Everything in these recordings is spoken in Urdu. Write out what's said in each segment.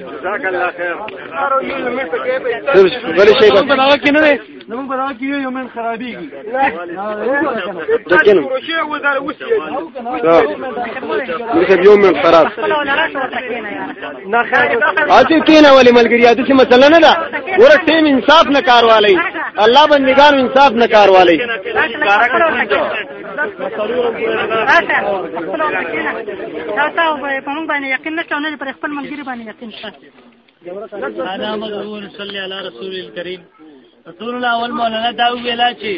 جزاک اللہ خیر۔ یوم خراب اسی کینا والی ملګری اته مسله نه ده ور ټیم انصاف نه کار والی الله بندگان انصاف نه کار والی یقین نه پر خپل ملګری باندې یقین انا مغرور صلی علی رسول الکریم رسول الله اول مولانا دا ویلا چې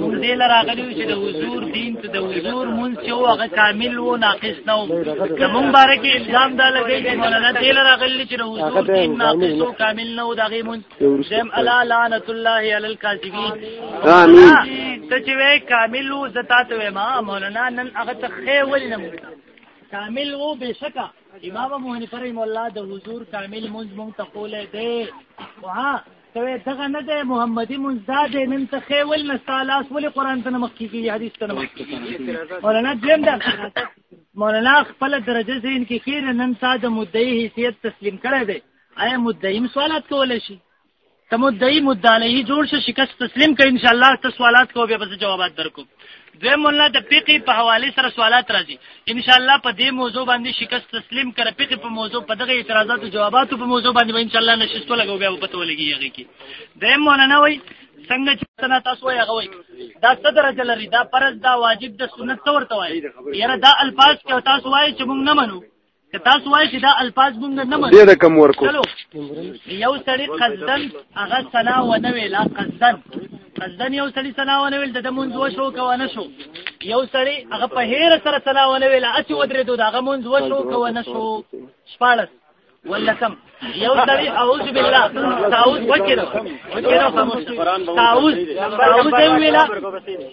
موږ دې لراغلی چې د حضور دین ته د حضور مونږ چې هغه کامل وو ناقص نه وو. زمونږ باره کې الزام دا لګی چې مولانا دې لراغلی چې د حضور دین ناقص وو کامل نه وو دا غي مونږ دیم الا لعنت الله علی الکاذبین. امین ته چې کامل وو زتا ته ما مولانا نن هغه ته خې ولې نه کامل وو بشکا امام ابو حنیفه رحم الله د حضور کامل مونږ ته کوله دی. وها ته دغه نه دی محمدي منځ دا نن ته خیول نه سالاس ولې قران ته مخ کیږي حدیث ته مخ کیږي. مولانا دیم دا. مولانا خپل درجه زین کې خیر نن ساده مدعي حیثیت تسلیم کړی دی. آیا مدعی سوالات کول شي؟ ته مدعی مدعی جوړ شي، شکست تسلیم کړي ان شاء الله تاسو سوالات کو بیا بس جوابات درکو دوی مولا د فقې په حواله سره سوالات راځي. ان شاء الله په دې موضوع باندې شکست تسلیم کړه. فقې په موضوع، په دغه اعتراضات او جوابات په موضوع باندې ان شاء الله نشستو لګو بیا په تو لګي هغه کې. دوی مولانا وای څنګه چې تنا تاسو یې هغه وای دا صدر جلری دا فرض، دا واجب د سنت تور توای یره دا الفاظ کې تاسو وای چې موږ نه منو. که تاسو وای چې دا الفاظ موږ نه منو دې د کوم ورکو. یو سړی قصدن هغه سنا و نه ویلا قصدن قصدن یو سړی سنا و نه ویل د مونږ وشو کو نه شو. یو سړی هغه په هیر سره سنا و نه ویلا اچ ودرې دوه هغه مونږ وشو کو نه شو. شپارس ولا کم یو سړی اعوذ بالله تعوذ وکړو وکړو تعوذ تعوذ دې ویلا.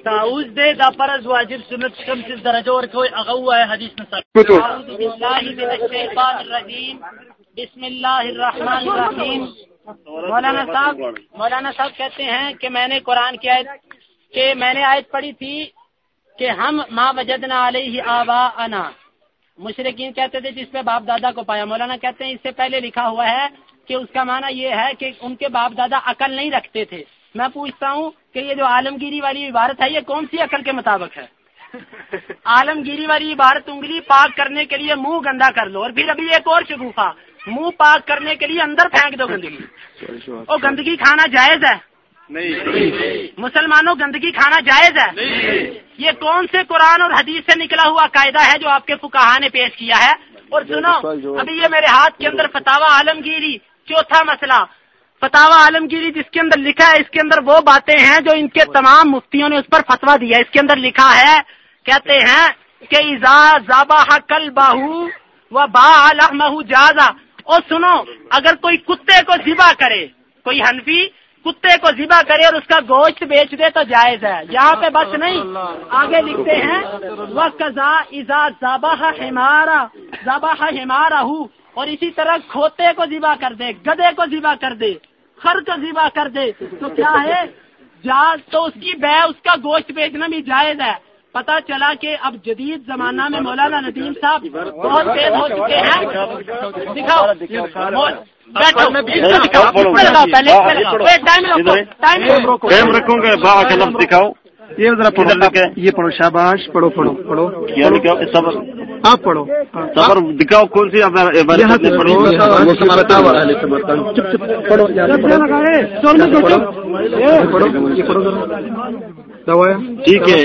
تعوذ دې د فرض واجب سنت کم څه درجه ورکوي هغه وای حدیث نه اعوذ بالله من الشیطان الرجیم. بسم الله الرحمن الرحیم. مولانا صاحب مولانا صاحب کہتے ہیں کہ میں نے قرآن کی آیت کہ میں نے آیت پڑھی تھی کہ ہم ماں وجدنا علیہ آبا انا مشرقین کہتے تھے جس پہ باپ دادا کو پایا۔ مولانا کہتے ہیں اس سے پہلے لکھا ہوا ہے کہ اس کا معنی یہ ہے کہ ان کے باپ دادا عقل نہیں رکھتے تھے۔ میں پوچھتا ہوں کہ یہ جو عالمگیری والی عبارت ہے یہ کون سی عقل کے مطابق ہے؟ عالمگیری والی عبارت انگلی پاک کرنے کے لیے منہ گندا کر لو اور پھر ابھی ایک اور شگوفہ منہ پاک کرنے کے لیے اندر پھینک دو گندگی۔ اور گندگی کھانا جائز ہے؟ مسلمانوں گندگی کھانا جائز ہے۔ یہ کون سے قرآن اور حدیث سے نکلا ہوا قاعدہ ہے جو آپ کے فکاہ نے پیش کیا ہے؟ اور سنو ابھی یہ میرے ہاتھ کے اندر فتوا عالمگیری چوتھا مسئلہ۔ فتوا عالمگیری جس کے اندر لکھا ہے اس کے اندر وہ باتیں ہیں جو ان کے تمام مفتیوں نے اس پر فتوا دیا اس کے اندر لکھا ہے کہتے ہیں کہ کل باہو و با جازا۔ اور سنو اگر کوئی کتے کو ذبح کرے کوئی حنفی کتے کو ذبح کرے اور اس کا گوشت بیچ دے تو جائز ہے۔ یہاں پہ بس نہیں۔ آگے لکھتے ہیں وہ قزا ازا ذبح ہمارا ذبح ہمارا ہوں اور اسی طرح کھوتے کو ذبح کر دے، گدے کو ذبح کر دے، خر کو ذبح کر دے۔ تو کیا ہے؟ جاز تو اس کی بے، اس کا گوشت بیچنا بھی جائز ہے۔ پتا چلا کہ اب جدید زمانہ میں مولانا ندیم صاحب بہت تیز ہو چکے ہیں دکھاؤ ٹائم رکھوں گا لفظ دکھاؤ یہ ذرا یہ پڑھو شاباش پڑھو پڑھو پڑھو آپ پڑھو صبر دکھاؤ کون سی پڑھو ٹھیک ہے۔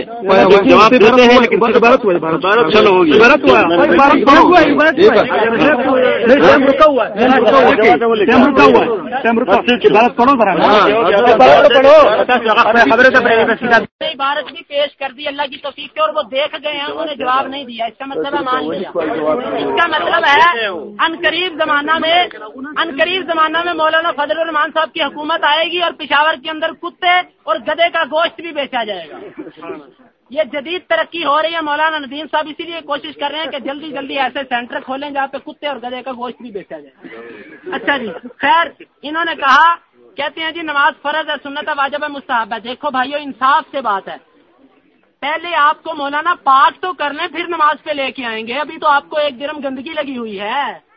جواب دیتے ہیں لیکن بھارت ہوا بھارت چلو ہوگی۔ بھارت ہوا عبارت بھی پیش کر دی۔ اللہ کی توفیق کے اور وہ دیکھ گئے ہیں۔ انہوں نے جواب نہیں دیا۔ اس کا مطلب ہے مان لیا۔ اس کا مطلب ہے ان قریب زمانہ میں ان قریب زمانہ میں مولانا فضل الرحمان صاحب کی حکومت آئے گی اور پشاور کے اندر کتے اور گدے کا گوشت بھی بیچا جائے گا۔ یہ جدید ترقی ہو رہی ہے مولانا ندیم صاحب اسی لیے کوشش کر رہے ہیں کہ جلدی جلدی ایسے سینٹر کھولیں جہاں پہ کتے اور گدے کا گوشت بھی بیچا جائے۔ اچھا جی خیر انہوں نے کہا کہتے ہیں جی نماز فرض ہے سنت واجب ہے مستحب ہے۔ دیکھو بھائیو انصاف سے بات ہے۔ پہلے آپ کو مولانا پاک تو کرنے پھر نماز پہ لے کے آئیں گے۔ ابھی تو آپ کو ایک درم گندگی لگی ہوئی ہے۔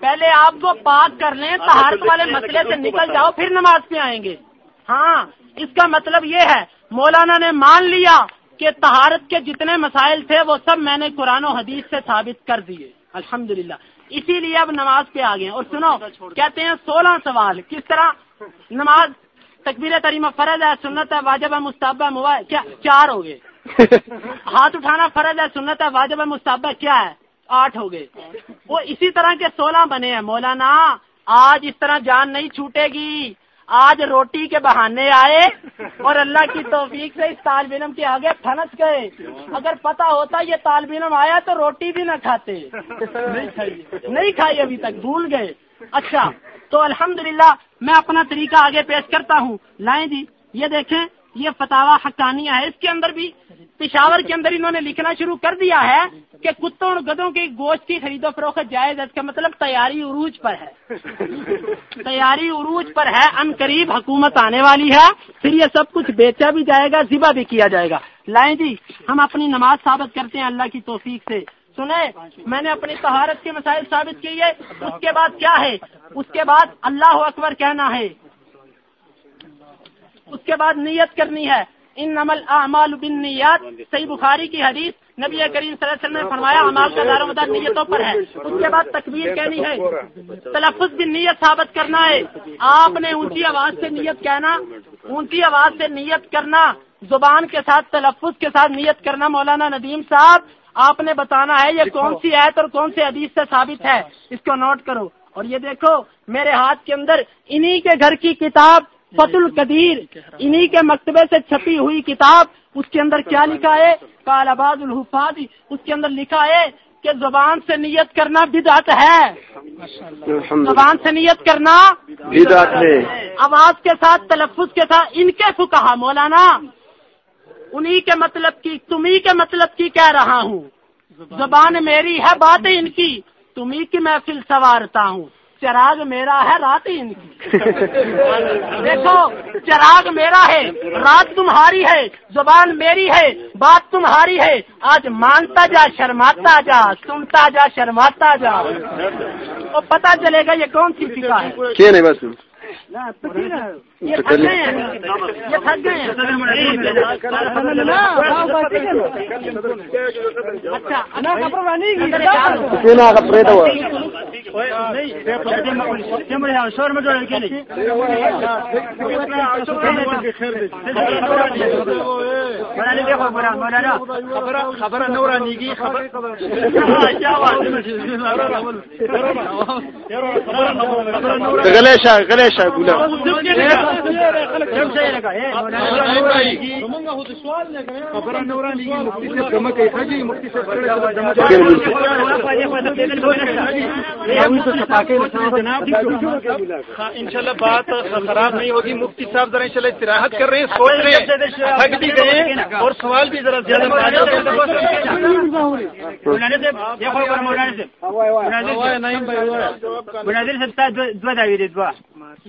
پہلے آپ کو پاک کر لیں تہارت والے مسئلے سے نکل جاؤ پھر نماز پہ آئیں گے۔ ہاں اس کا مطلب یہ ہے مولانا نے مان لیا کہ تہارت کے جتنے مسائل تھے وہ سب میں نے قرآن و حدیث سے ثابت کر دیے۔ الحمد اسی لیے اب نماز پہ آ گئے اور سنو کہتے ہیں سولہ سوال۔ کس طرح نماز تقبیر تریم فرض ہے سنت ہے واجب ہے مستحبہ موبائل کیا چار ہو گئے؟ ہاتھ اٹھانا فرض ہے سنت ہے واجب ہے مستحبہ کیا ہے؟ آٹھ ہو گئے۔ وہ اسی طرح کے سولہ بنے ہیں۔ مولانا آج اس طرح جان نہیں چھوٹے گی۔ آج روٹی کے بہانے آئے اور اللہ کی توفیق سے اس طالب علم کے آگے پھنس گئے۔ اگر پتا ہوتا یہ طالب علم آیا تو روٹی بھی نہ کھاتے۔ نہیں کھائی ابھی تک، بھول گئے۔ اچھا تو الحمدللہ میں اپنا طریقہ آگے پیش کرتا ہوں۔ لائیں جی یہ دیکھیں۔ یہ فتوا حقانیہ ہے۔ اس کے اندر بھی پشاور کے اندر انہوں نے لکھنا شروع کر دیا ہے کہ کتوں اور گدوں کے گوشت کی خرید و فروخت جائز اس کا مطلب تیاری عروج پر ہے۔ تیاری عروج پر ہے۔ ان قریب حکومت آنے والی ہے۔ پھر یہ سب کچھ بیچا بھی جائے گا، ذبح بھی کیا جائے گا۔ لائیں جی ہم اپنی نماز ثابت کرتے ہیں۔ اللہ کی توفیق سے۔ سنیں، میں نے اپنی طہارت کے مسائل ثابت کیے۔ اس کے بعد کیا ہے؟ اس کے بعد اللہ اکبر کہنا ہے۔ اس کے بعد نیت کرنی ہے۔ ان نمل اعمال بن نیات صحیح بخاری کی حدیث نبی کریم صلی اللہ علیہ وسلم نے فرمایا امال کا دار و مدار نیتوں پر ہے۔ اس کے بعد تکبیر کہنی ہے۔ تلفظ بن نیت ثابت کرنا ہے۔ آپ نے اونچی آواز سے نیت کہنا، اونچی آواز سے نیت کرنا، زبان کے ساتھ تلفظ کے ساتھ نیت کرنا، مولانا ندیم صاحب، آپ نے بتانا ہے یہ کون سی آیت اور کون سے حدیث سے ثابت ہے۔ اس کو نوٹ کرو۔ اور یہ دیکھو، میرے ہاتھ کے اندر انہی کے گھر کی کتاب فت القدیر انہی کے مکتبے سے چھپی ہوئی کتاب اس کے اندر کیا لکھا ہے؟ کالاباد الحفاظ اس کے اندر لکھا ہے کہ زبان سے نیت کرنا بدعت ہے۔ زبان سے نیت کرنا بدعت ہے۔ آواز کے ساتھ تلفظ کے ساتھ ان کے کو کہا مولانا۔ انہی کے مطلب کی تمہیں کے مطلب کی کہہ رہا ہوں۔ زبان میری ہے بات ان کی۔ تمہیں کی محفل سوارتا ہوں۔ چراغ میرا ہے رات ان کی۔ دیکھو، چراغ میرا ہے، رات تمہاری ہے، زبان میری ہے، بات تمہاری ہے۔ آج مانتا جا، شرماتا جا، سنتا جا، شرماتا جا۔ تو پتا چلے گا یہ کون سی فکا ہے۔ یہ تھک گئے یہ تھک گئے شور میں خبر نورانی کی خبر گلیش گلیش بولا ان شاء اللہ بات خراب نہیں ہوگی۔ مفتی صاحب ذرا ان شاء اللہ استراحت کر رہے ہیں سوچ رہے ہیں تھک بھی گئے اور سوال بھی ذرا زیادہ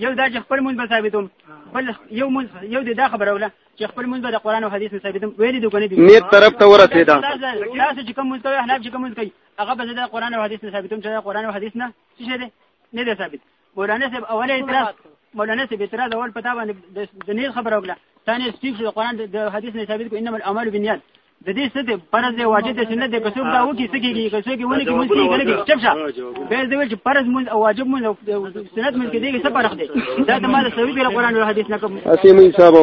یو دا چې خپل مونږ به ثابتوم. بل یو مونږ یو دا خبره ولا چې خپل مونږ به د قران او حدیث ثابتوم. ویلي دوی کنه دي نیت طرف ته ورسېدا. تاسو چې کوم مستوي احناف چې کوم کوي هغه به د قران او حدیث ثابتوم. چې قران او حدیث نه څه دي نه دي ثابت. مولانا صاحب اوله اعتراض مولانا صاحب اعتراض اول پتا باندې د نیت خبره وکړه. ثاني سټیف د قران د حدیث نه ثابت کو انما الاعمال بالنیات. د دې څه دی فرض دی واجب دی نه دی کڅوب دا وکی سکیږي کڅوب کې ونه کې مونږ کې کېږي؟ چپ شه. به دې چې پرز مونږ او واجب مونږ سنت مونږ کې دی څه فرق دی؟ دا د مال سوي په قرآن او حديث نه کوم. اسی مې حساب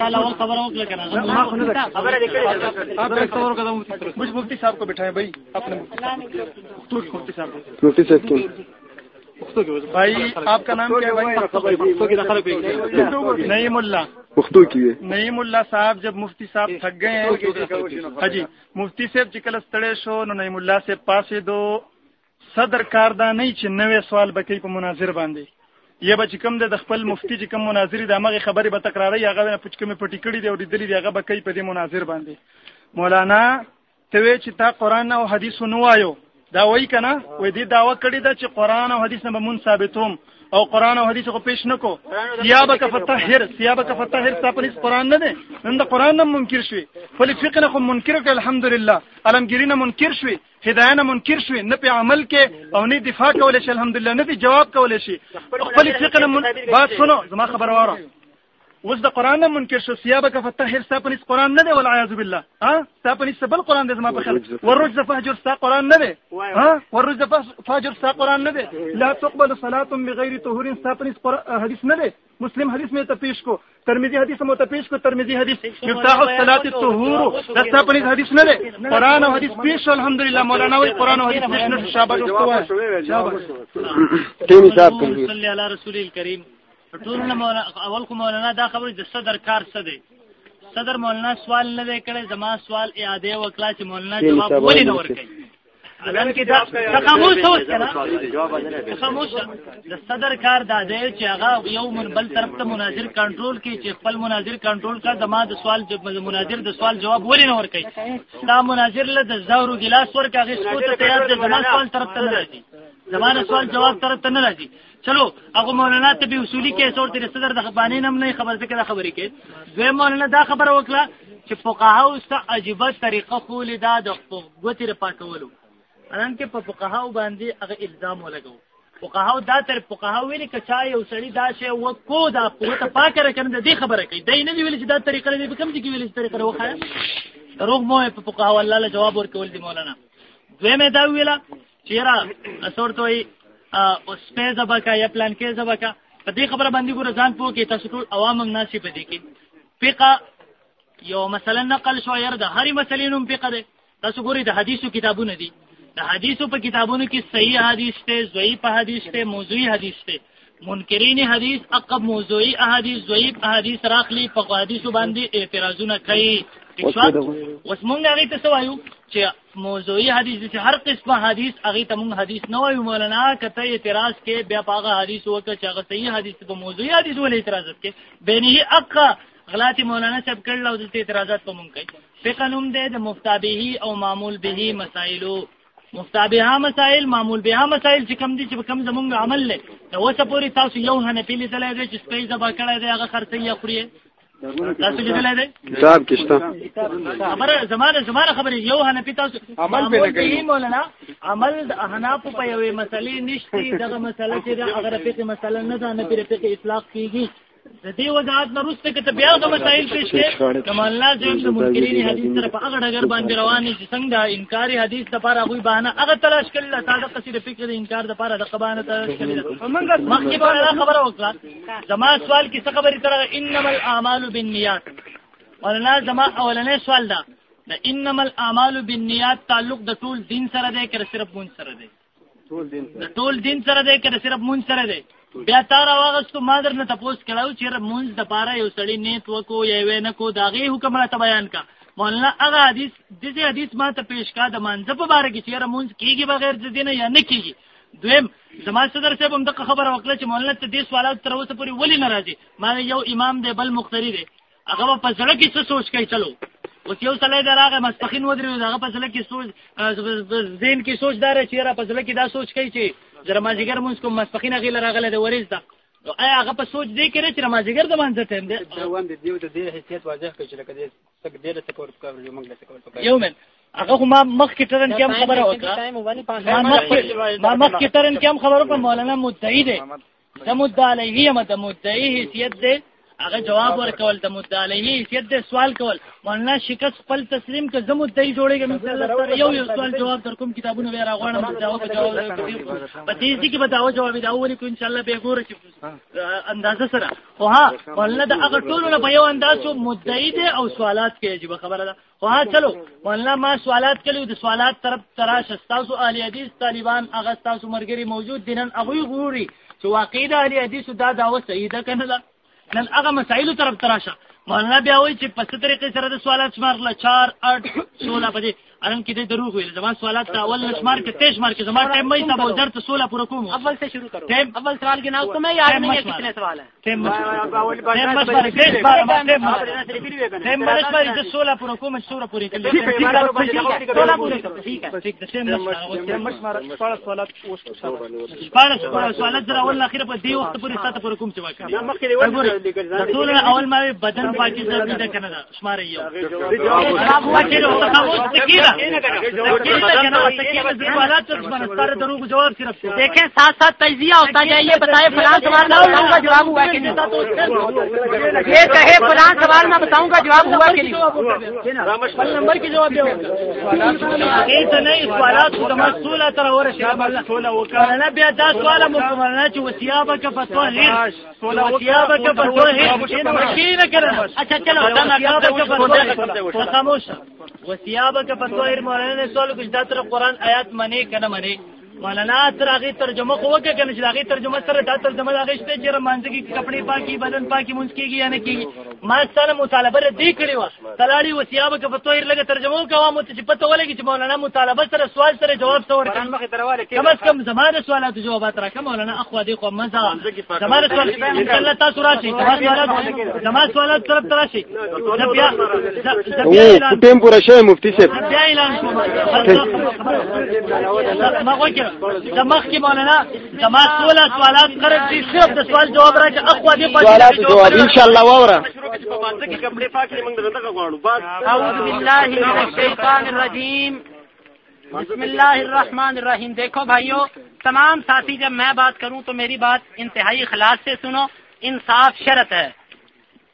جواب خبر مجھ مفتی صاحب کو بٹھائے بھائی اپنے مفتی صاحب مفتی صاحب بھائی آپ کا نام کیا ہے نعیم اللہ پختو کی نعیم اللہ صاحب جب مفتی صاحب تھک گئے ہیں۔ ہاں جی مفتی صاحب چکل استڑے شو نو نعیم اللہ سے پاسے دو۔ صدر کاردان نہیں چ نوے سوال بکی په مناظر باندې یہ بچ کم د خپل مفتی چې کم مناظر د هغه خبرې به تکراري هغه په چکه په ټیکړی دی او د دلی دی هغه بکی په دې مناظر باندې مولانا ته چې تا قران او حدیث نو وایو دا وای کنه وې دې داوا کړی دا چې قران او حدیث نه مون ثابتوم. او قران او حدیث کو پیش نکو سیابه کا فتحر سیابه کا فتحر تا پنځ قران نه ده نن د قران نه منکر شوی. فل فقه نه منکر ک الحمدلله. علمگیری نه منکر شوی. هدايه نه منکر شوی. نه په عمل کې او نه دفاع کول شي، الحمدلله. نه جواب کول شي. خپل فقه نه من... بات سنو، زما خبر واره وز د قران منکر شو سیابه فتحر ستا پنځ قران نه ده ول اعوذ بالله ها ستا پنځ بل قران ده زما په خل ورج فهجر ستا قران نه ده ها ورج فهجر ستا قران نه ده لا تقبل صلاه بغیر طهور ستا حدیث نه ده مسلم حدیث میں تپیش کو ترمیزی حدیث میں تپیش کو ترمیزی حدیث مفتاح الصلاۃ الطهور دستا پنځ حدیث نه ده قران او حدیث پیش الحمدلله مولانا وی قران او حدیث پیش نه شابه شابه تین صاحب صلی علی رسول الکریم. ټول مولانا اول کو مولانا دا خبر د صدر کار څه دی؟ صدر مولانا سوال نه دی کړی زما سوال اعاده وکړه چې مولانا جواب ولې نه ورکړي اذن کې دا خاموش اوس کنه؟ خاموش د صدر کار دا دی چې هغه یو من بل طرف ته مناظر کنټرول کوي چې خپل مناظر کنټرول کړه زما د سوال مناظر د سوال جواب ولې نه ورکړي دا مناظر له د زورو ګلاس ورکړي هغه څه ته تیار دي زما سوال طرف ته نه راځي. زما سوال جواب طرف ته نه راځي. چلو هغه مولانا ته به اصولي کې سور تر صدر د خبانې نم نه خبر ذکر خبرې کې. دوی مولانا، دا خبره وکړه چې فقهاو ست عجيبه طریقه خول دا د غوتې پاکولو ان کې په فقهاو باندې هغه الزام ولګو فقهاو دا تر فقهاو ویلي کچا یو سړی دا شی وکو دا قوت پاکه راکنه دې خبره کوي. دای نه ویل چې دا طریقه دې کوم دي ویل چې طریقه وخایا روغ مو په فقهاو الله له جواب ورکول دي مولانا. دوی مې دا ویلا چیرې اسور توي او سپه زبا کا یا پلان کې زبا کا په دې خبره باندې ګور ځان پوه کې تاسو ټول عوام په دې کې. فقہ یو مثلا نقل شو ير د هرې مسلې نوم فقہ ده تاسو ګوري د حدیثو کتابونه دي. د حدیثو په کتابونو کې صحیح حدیث ته ضعیف حدیث ته موضوعي حدیث ته منکرین حدیث عقب موضوعی احادیث ضعیف احادیث راخلی په حدیثو باندې اعتراضونه کوي. اوس مونږ هغه ته سوایو چې موضوعي حدیث چې هر قسمه حدیث هغه ته مونږ حدیث نه وایو مولانا کته اعتراض کې بیا پاغه حدیث وکړه چې هغه صحیح حدیث په موضوعي حدیث ولې اعتراض کې بینه اقا غلطی مولانا صاحب کړل او د اعتراضات په مونږ کوي فقہ نوم دې د مفتابه او معمول به مسائلو مفتابه مسائل، معمول به مسائل چې کم دي چې کم زمونږ عمل له نو وسه پوری تاسو یو ہاں نه پیلې تلای چې سپېځه زبا کړه دې هغه خرڅي یا خوري تاسو لیدلای دی؟ کتاب زمانه خبره. یو حنفی تاسو عمل به کوي. مولانا عمل د احناف په یوې مسلې نشتی. دغه مسله چې د هغه فقې مسله نه ده نه پر فقې اطلاق کیږي. دې وضاحت نه روسته کې بیا د مسائل پیش کړي کمال الله زم د منکرین حدیث سره په هغه ډګر باندې روان دي چې څنګه د انکاری حدیث لپاره غوي بهانه هغه تلاش قصید فکر د انکار لپاره د قبانه تلاش مخکې په خبره وکړه زما سوال کې څه خبره تر انما الاعمال بالنیات ولنا زما اولنې سوال ده د انما الاعمال بالنیات تعلق د ټول دین سره دی که صرف مون سره دی؟ ټول دین د ټول دین سره دی که صرف مون سره دی؟ بیا تار واغستو ما در نه تپوس کړو چې مونږ د پاره یو سړی نیت وکو یا وې کو داغه حکم را بیان کا مولانا، هغه حدیث دغه حدیث ما ته پیش کا د منځ په باره کې چې مونږ کیږي بغیر د دینه یا نه کیږي. دویم، زما صدر صاحب هم دغه خبره وکړه چې مولانا ته دې سوالات تر اوسه پورې ولې ناراضي ما یو امام دی، بل مختری دی. هغه په ځړه کې څه سوچ کوي؟ چلو. اوس یو سړی دراغه مسپخین ودرې دغه په ځړه کې سوچ ذهن کې سوچ دار چې را په ځړه کې دا سوچ کوي چې رمازیګر مونږ کوم مسپخینه غیله راغله د وریز ده. نو آیا هغه په سوچ دی کړي چې رمازیګر د مانځه ټیم دی روان دي دیو د دې حیثیت واضح کړي چې لکه دې څنګه دې له سپورټ کوي یو موږ له سپورټ یو من هغه ما مخ کې ترن کې خبره وکړه. ما مخ کې ترن کې خبره په مولانا مدعی دی. سمود علیه مت مدعی حیثیت دی. هغه جواب ورکول د مطالعه حیثیت د سوال کول. مولانا شکست خپل تسلیم ک زمو دای جوړیږي مثلا یو یو سوال جواب در کوم کتابونه به راغواړم جواب جواب په دې کې به دا جواب دا ولي کو ان شاء الله به ګوره چې اندازه سره. خو ها مولانا د هغه ټولو په یو انداز مدعی دي او سوالات کې عجیب خبره ده. خو ها چلو مولانا ما سوالات کړو د سوالات طرف تراش تاسو اهل حدیث طالبان هغه تاسو مرګري موجود دینن هغه غوري چې واقعي د اهل حدیث دا داوه صحیح ده کنه نن هغه مسائل طرف تراشه مولانا بیا وایي چې په څه طریقې سره د سوالات شمار له 4 8 16 پدې الان کې د دروغ ویل زما سوالات ته اول نشمار کې تیز مار کې زما ټایم مې صاحب در ته 16 پورا کوم اول سے شروع کرو ٹائم اول سوال کے نام تو میں یاد نہیں ہے کتنے سوال ہیں ټایم ټایم مشمار تیز بار ما ټایم ټایم مشمار د 16 پورا کوم 16 پورې کړل 16 پورے کرو ٹھیک ہے ٹھیک ده ټایم مشمار شپاړس سوالات اوس شپاړس سوالات در اول اخیره په دې وخت پورې ساته پورې کوم چې واکړي ټول اول ما بدن پاکي ځای دې کنه شمار یو جواب هوا کړو تاسو ته دیکھیں ساتھ ساتھ تجزیہ ہوتا جائے یہ بتائے فلاں سوال نہ بتاؤں گا جواب ہوا کہ نہیں یہ کہے فلاں سوال میں بتاؤں گا جواب ہوا کہ نہیں نمبر کی جواب اچھا چلو خاموش وسیابه که فتوا مولانا نے سوال کچھ داتر قرآن آیات منی کنه منی مولانا تر هغه ترجمه خو وکړه کنه چې هغه ترجمه سره دا ترجمه هغه شته چې رمانځ کې کپڑے پاکي بدن پاکي مونږ کېږي یا نه کېږي. ما مطالبه دې کړې و تلاړي وسیابه که یې لګه ترجمه کوه مو ته پته ولګي چې مولانا مطالبه سره سوال سره جواب څور کم از کم زمانه سوالات جوابات را کوم مولانا اخوا دې خو مزه زمانه سوال الله تاسو راشي زمانه سوالات طرف تراشي بیا ټیم پورا شوی مفتی صاحب. بیا اعلان ما وګورم د مخ کې مولانا زما سوال سوالات قرض دي. صرف د سوال جواب راځي اخوا دې سوالات جواب ان شاء الله واوره. اعوذ باللہ من الشیطان الرجیم۔ بسم اللہ الرحمن الرحیم۔ دیکھو بھائیو تمام ساتھی جب میں بات کروں تو میری بات انتہائی اخلاص سے سنو انصاف شرط ہے۔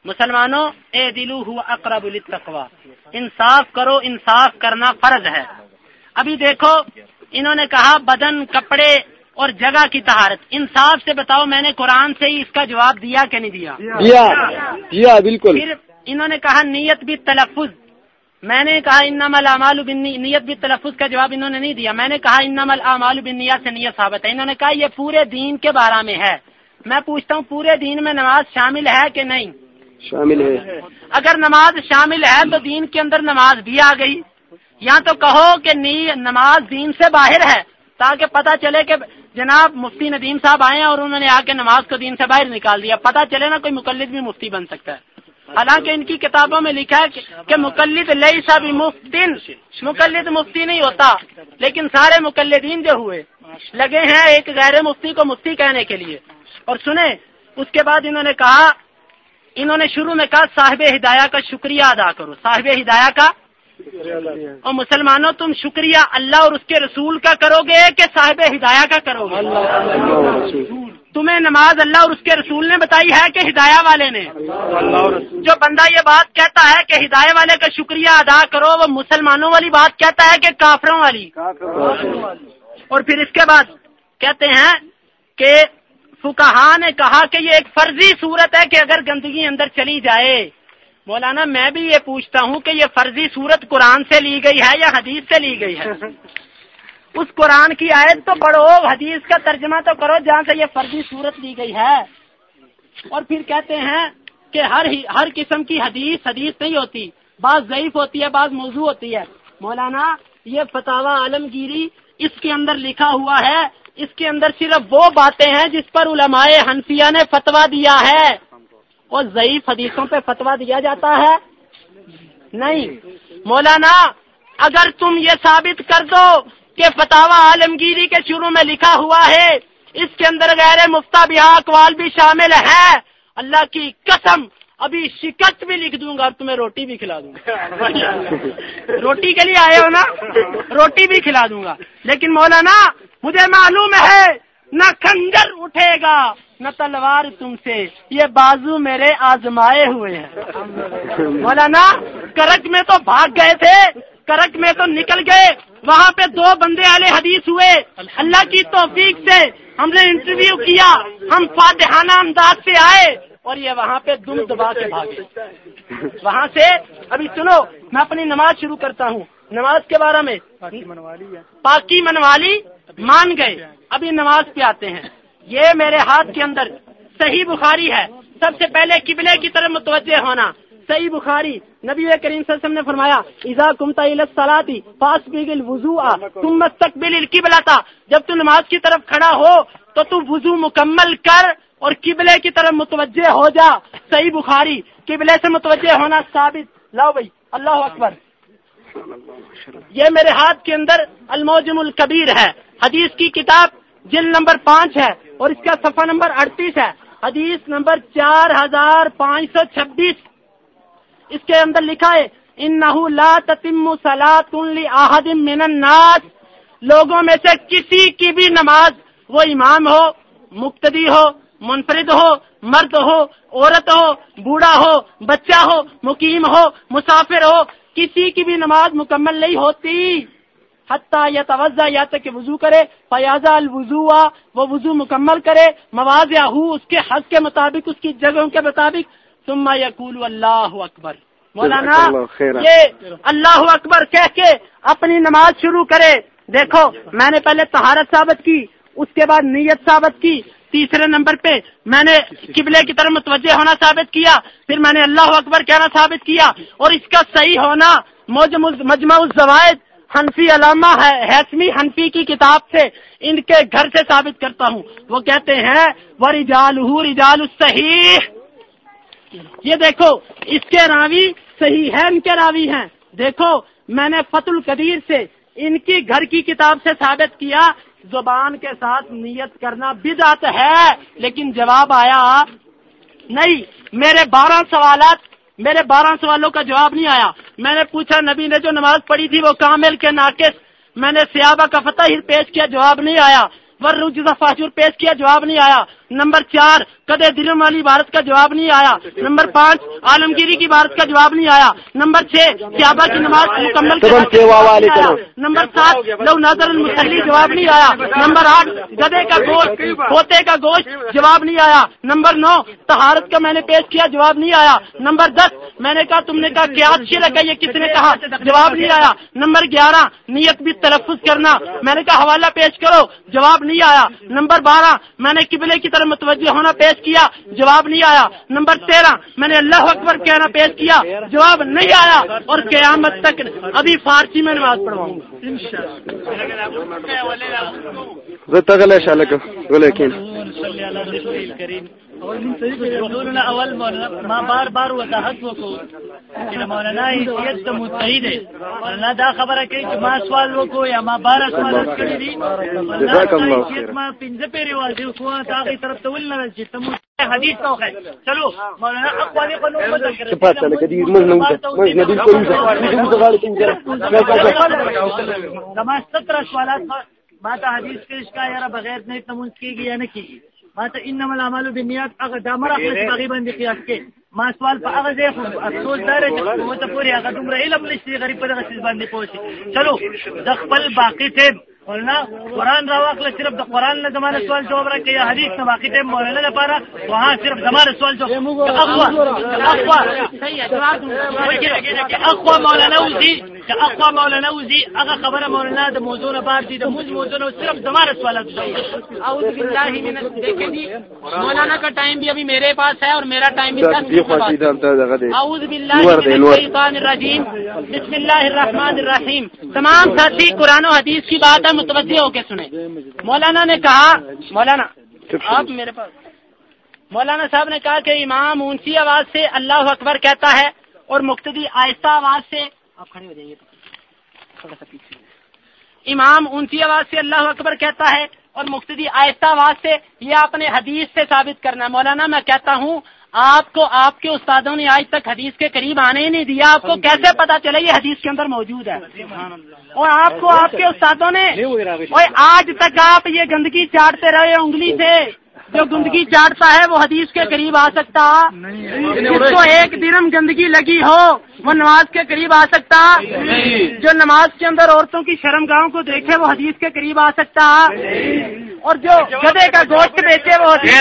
مسلمانوں اے دلو ہوا اقرب التقوا انصاف کرو انصاف کرنا فرض ہے۔ ابھی دیکھو انہوں نے کہا بدن کپڑے اور جگہ کی طہارت۔ انصاف سے بتاؤ میں نے قرآن سے ہی اس کا جواب دیا کہ نہیں دیا؟ دیا۔ دیا۔ بالکل۔ پھر انہوں نے کہا نیت بھی تلفظ۔ میں نے کہا انما الامال بنی نیت بھی تلفظ کا جواب انہوں نے نہیں دیا۔ میں نے کہا انما الامال بنیت سے نیت ثابت ہے۔ انہوں نے کہا یہ پورے دین کے بارے میں ہے۔ میں پوچھتا ہوں پورے دین میں نماز شامل ہے کہ نہیں؟ شامل ہے۔ اگر نماز شامل ہے تو دین کے اندر نماز بھی آ گئی۔ یا تو کہو کہ نماز دین سے باہر ہے تاکہ پتہ چلے کہ جناب مفتی ندیم صاحب آئے ہیں اور انہوں نے آ کے نماز کو دین سے باہر نکال دیا۔ پتہ چلے نا کوئی مقلد بھی مفتی بن سکتا ہے۔ حالانکہ ان کی کتابوں میں لکھا ہے کہ مقلد لئی صاحب مفتین مقلد مفتی نہیں ہوتا، لیکن سارے مقلدین جو ہوئے، لگے ہیں ایک غیر مفتی کو مفتی کہنے کے لیے۔ اور سنیں، اس کے بعد انہوں نے کہا انہوں نے شروع میں کہا، صاحب ہدایہ کا شکریہ ادا کرو۔ صاحب ہدایہ کا اور مسلمانوں تم شکریہ اللہ اور اس کے رسول کا کرو گے کہ صاحب ہدایہ کا کرو گے تمہیں نماز اللہ اور اس کے رسول نے بتائی ہے کہ ہدایہ والے نے۔ جو بندہ یہ بات کہتا ہے کہ ہدایہ والے کا شکریہ ادا کرو وہ مسلمانوں والی بات کہتا ہے کہ کافروں والی۔ اور پھر اس کے بعد کہتے ہیں کہ فکہ نے کہا کہ یہ ایک فرضی صورت ہے کہ اگر گندگی اندر چلی جائے۔ مولانا میں بھی یہ پوچھتا ہوں کہ یہ فرضی صورت قرآن سے لی گئی ہے یا حدیث سے لی گئی ہے؟ اس قرآن کی آیت تو پڑھو حدیث کا ترجمہ تو کرو جہاں سے یہ فرضی صورت لی گئی ہے۔ اور پھر کہتے ہیں کہ ہر ہر قسم کی حدیث حدیث نہیں ہوتی۔ بعض ضعیف ہوتی ہے بعض موضوع ہوتی ہے۔ مولانا یہ فتح عالمگیری اس کے اندر لکھا ہوا ہے۔ اس کے اندر صرف وہ باتیں ہیں جس پر علماء حنفیہ نے فتوا دیا ہے۔ اور ضعیف حدیثوں پہ فتوا دیا جاتا ہے؟ نہیں۔ مولانا اگر تم یہ ثابت کر دو کہ فتح عالمگیری کے شروع میں لکھا ہوا ہے اس کے اندر غیر مفتا اقوال بھی شامل ہے اللہ کی قسم ابھی شکست بھی لکھ دوں گا اور تمہیں روٹی بھی کھلا دوں گا۔ روٹی کے لیے آئے ہو نا؟ روٹی بھی کھلا دوں گا۔ لیکن مولانا مجھے معلوم ہے نہ کنجر اٹھے گا۔ نہ تلوار تم سے یہ بازو میرے آزمائے ہوئے ہیں۔ مولانا کرک میں تو بھاگ گئے تھے کرک میں تو نکل گئے وہاں پہ دو بندے والے حدیث ہوئے۔ اللہ کی توفیق سے ہم نے انٹرویو کیا ہم فاتحانہ انداز سے آئے اور یہ وہاں پہ دم دبا کے بھاگے۔ وہاں سے ابھی سنو میں اپنی نماز شروع کرتا ہوں۔ نماز کے بارے میں پاکی منوالی مان گئے۔ ابھی نماز پہ آتے ہیں۔ یہ میرے ہاتھ کے اندر صحیح بخاری ہے۔ سب سے پہلے قبلے کی طرف متوجہ ہونا۔ صحیح بخاری نبی کریم صلی اللہ علیہ وسلم نے فرمایا ایزا کمتا سلاتی پاس بیگل وضو تم مستقبل قبلا تھا جب تو نماز کی طرف کھڑا ہو تو تو وضو مکمل کر اور قبلے کی طرف متوجہ ہو جا۔ صحیح بخاری قبلے سے متوجہ ہونا ثابت۔ لاؤ بھائی، اللہ اکبر۔ یہ میرے ہاتھ کے اندر الموجم الکبیر ہے۔ حدیث کی کتاب جل نمبر پانچ ہے۔ اور اس کا صفحہ نمبر اڑتیس ہے۔ حدیث نمبر چار ہزار پانچ سو چھبیس۔ اس کے اندر لکھا ہے ان لا تتم من الناس۔ لوگوں میں سے کسی کی بھی نماز، وہ امام ہو، مقتدی ہو، منفرد ہو، مرد ہو، عورت ہو، بوڑھا ہو، بچہ ہو، مقیم ہو، مسافر ہو، کسی کی بھی نماز مکمل نہیں ہوتی۔ حتیٰ یا توجہ یا تک کہ وضو کرے فیاض الوضو وہ وضو مکمل کرے مواز یا اس کے حق کے مطابق اس کی جگہوں کے مطابق ثم یقول اللہ اکبر۔ مولانا یہ اللہ اکبر کہہ کے اپنی نماز شروع کرے۔ دیکھو میں نے پہلے تہارت ثابت کی اس کے بعد نیت ثابت کی تیسرے نمبر پہ میں نے قبلے کی طرف متوجہ ہونا ثابت کیا پھر میں نے اللہ اکبر کہنا ثابت کیا اور اس کا صحیح ہونا مجمع الزوائد حنفی علامہ حسمی حنفی کی کتاب سے ان کے گھر سے ثابت کرتا ہوں۔ وہ کہتے ہیں وہ رجال رجال صحیح یہ دیکھو، اس کے راوی صحیح ہے ان کے راوی ہیں۔ دیکھو، میں نے فت القدیر سے ان کی گھر کی کتاب سے ثابت کیا۔ زبان کے ساتھ نیت کرنا بدعت ہے، لیکن جواب آیا، نہیں، میرے بارہ سوالات میرے بارہ سوالوں کا جواب نہیں آیا۔ میں نے پوچھا، نبی نے جو نماز پڑھی تھی وہ کامل کے ناقص؟ میں نے سیابہ کا فتح پیش کیا، جواب نہیں آیا۔ فاجور پیش کیا، جواب نہیں آیا۔ نمبر چار، کدے دلم والی عبارت کا جواب نہیں آیا؟ نمبر پانچ، عالمگیری کی عبارت کا جواب نہیں آیا؟ نمبر چھ سیابا کی نماز مکمل نمبر سات، لو نظر المسلی جواب نہیں آیا؟ نمبر آٹھ، گدے کا گوشت پوتے کا گوشت جواب نہیں آیا؟ نمبر نو تہارت کا میں نے پیش کیا، جواب نہیں آیا؟ نمبر دس، میں نے کہا، تم نے کہا کیا اچھی لگا یہ کس نے کہا؟ جواب نہیں آیا؟ نمبر گیارہ، نیت بھی تلفظ کرنا، میں نے کہا، حوالہ پیش کرو، جواب نہیں آیا؟ نمبر بارہ، میں نے قبلے کی طرف متوجہ ہونا پیش کیا جواب نہیں آیا۔ نمبر تیرہ میں نے اللہ اکبر کہنا پیش کیا جواب نہیں آیا اور قیامت تک ابھی فارسی میں نماز پڑھواؤں گا۔ اول ما بار بار وضاحت وکړو چې مولانا حیثیت ته متحد دی مولانا دا خبره کوي چې ما سوال وکړو یا ما بار سوال کړی دي ما پنځه پیری واځي خو دا غي طرف ته ولنه چې تم حدیث تو ہے۔ چلو مولانا اقوال قانون بدل کر څه پاتہ لکه دې موږ نه موږ نه دې کوم څه دې غاړي څنګه ما 17 سوالات ما ته حدیث پیش کا یاره بغیر نه تمون کیږي یا نه کیږي ما ته انما العمل بالنیات هغه د امر خپل باغی باندې قیاس کې ما سوال په هغه ځای خو افسوس دار چې مو ته پوری هغه دومره علم نشي غریب په دغه څه باندې پوښي چلو د خپل باقی ته قلنا قرآن را واخله صرف د قرآن نه زمانه سوال جواب راکړي یا حدیث نه واقع ټیم مولانا لپاره وها صرف زمانه سوال جواب. اقوا اقوا اقوا مولانا وزي چې اقوا مولانا وزي هغه خبره مولانا د موضوع نه بار دي د موضوع موضوع نه صرف سوالات اعوذ بالله من دیکھیں جی مولانا کا ٹائم بھی ابھی میرے پاس ہے اور میرا ٹائم بھی اعوذ باللہ من الشیطان الرجیم. بسم اللہ الرحمن الرحیم. تمام ساتھی قرآن و حدیث کی بات ہے متوجہ ہو کے سنیں. مولانا نے کہا مولانا آپ میرے پاس. مولانا صاحب نے کہا کہ امام اونسی آواز سے اللہ اکبر کہتا ہے اور مقتدی آہستہ آواز سے آپ کھڑے ہو جائیے تھوڑا سا پیچھے۔ امام اونسی آواز سے اللہ اکبر کہتا ہے اور مقتدی آہستہ آواز سے یہ آپ نے حدیث سے ثابت کرنا ہے۔ مولانا میں کہتا ہوں آپ کو آپ کے استادوں نے آج تک حدیث کے قریب آنے ہی نہیں دیا۔ آپ کو کیسے پتا چلے یہ حدیث کے اندر موجود ہے؟ اور آپ کو آپ کے استادوں نے آج تک آپ یہ گندگی چاٹتے رہے انگلی سے جو گندگی چاٹتا ہے وہ حدیث کے قریب آ سکتا جس کو ایک دن گندگی لگی ہو وہ نماز کے قریب آ سکتا جو نماز کے اندر عورتوں کی شرم گاہوں کو دیکھے وہ حدیث کے قریب آ سکتا اور جو گدے کا گوشت بیچے وہ یہ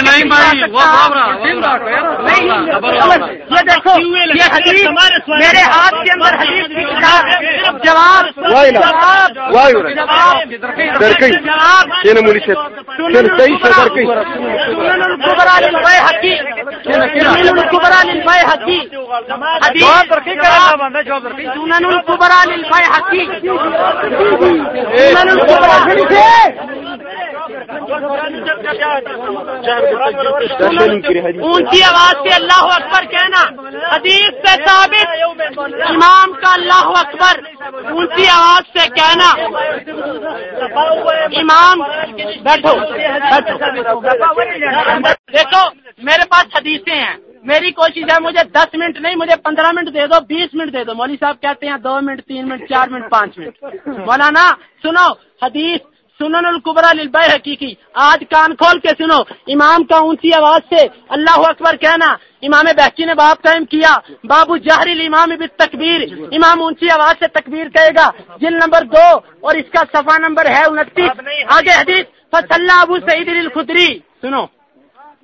دیکھو یہ حدیث میرے ہاتھ کے اندر حدیث کی کتاب جواب اونچی آواز سے اللہ اکبر کہنا، حدیث سے ثابت، امام کا اللہ اکبر، اونچی آواز سے کہنا، امام، بیٹھو دیکھو، میرے پاس حدیثیں ہیں۔ میری کوشش ہے، مجھے دس منٹ نہیں، مجھے پندرہ منٹ دے دو، بیس منٹ دے دو۔ مولوی صاحب کہتے ہیں دو منٹ، تین منٹ، چار منٹ، پانچ منٹ۔ مولانا، سنو، حدیث سنن القبرا للبے حقیقی آج کان کھول کے سنو، امام کا اونچی آواز سے اللہ اکبر کہنا۔ امام بحقی نے باپ قائم کیا بابو جہری امام تکبیر امام اونچی آواز سے تکبیر کہے گا جن نمبر دو اور اس کا صفحہ نمبر ہے انتیس۔ آگے حدیث فصلہ ابو سعید الخدری۔ سنو۔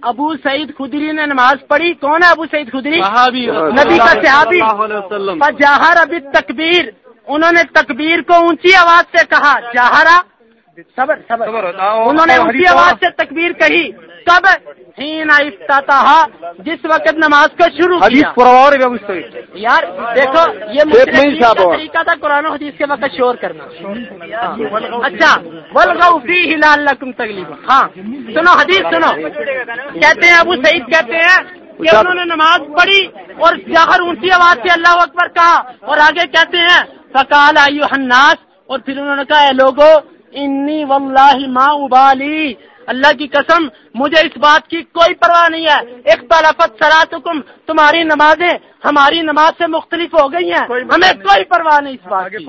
ابو سعید خدری نے نماز پڑھی۔ کون ہے ابو سعید خدری؟ نبی کا صحابی۔ جہر ابھی تکبیر۔ انہوں نے تکبیر کو اونچی آواز سے کہا۔ جہرا صبر صبر۔ انہوں نے اونچی آواز سے تکبیر کہی۔ کب افتتاح جس وقت نماز کو شروع کیا؟ یار دیکھو یہ طریقہ تھا قرآن و حدیث کے وقت شور کرنا۔ اچھا ولغی ہلال تکلیف ہاں سنو حدیث سنو۔ کہتے ہیں ابو سعید کہتے ہیں کہ انہوں نے نماز پڑھی اور جاہر اونچی آواز سے اللہ اکبر کہا اور آگے کہتے ہیں فکال آئیو حناس اور پھر انہوں نے کہا اے لوگوں انی واللہ ما ابالی اللہ کی قسم مجھے اس بات کی کوئی پرواہ نہیں ہے۔ ایک طرفت سراتکم تمہاری نمازیں ہماری نماز سے مختلف ہو گئی ہیں۔ ہمیں کوئی پرواہ نہیں اس بات کی۔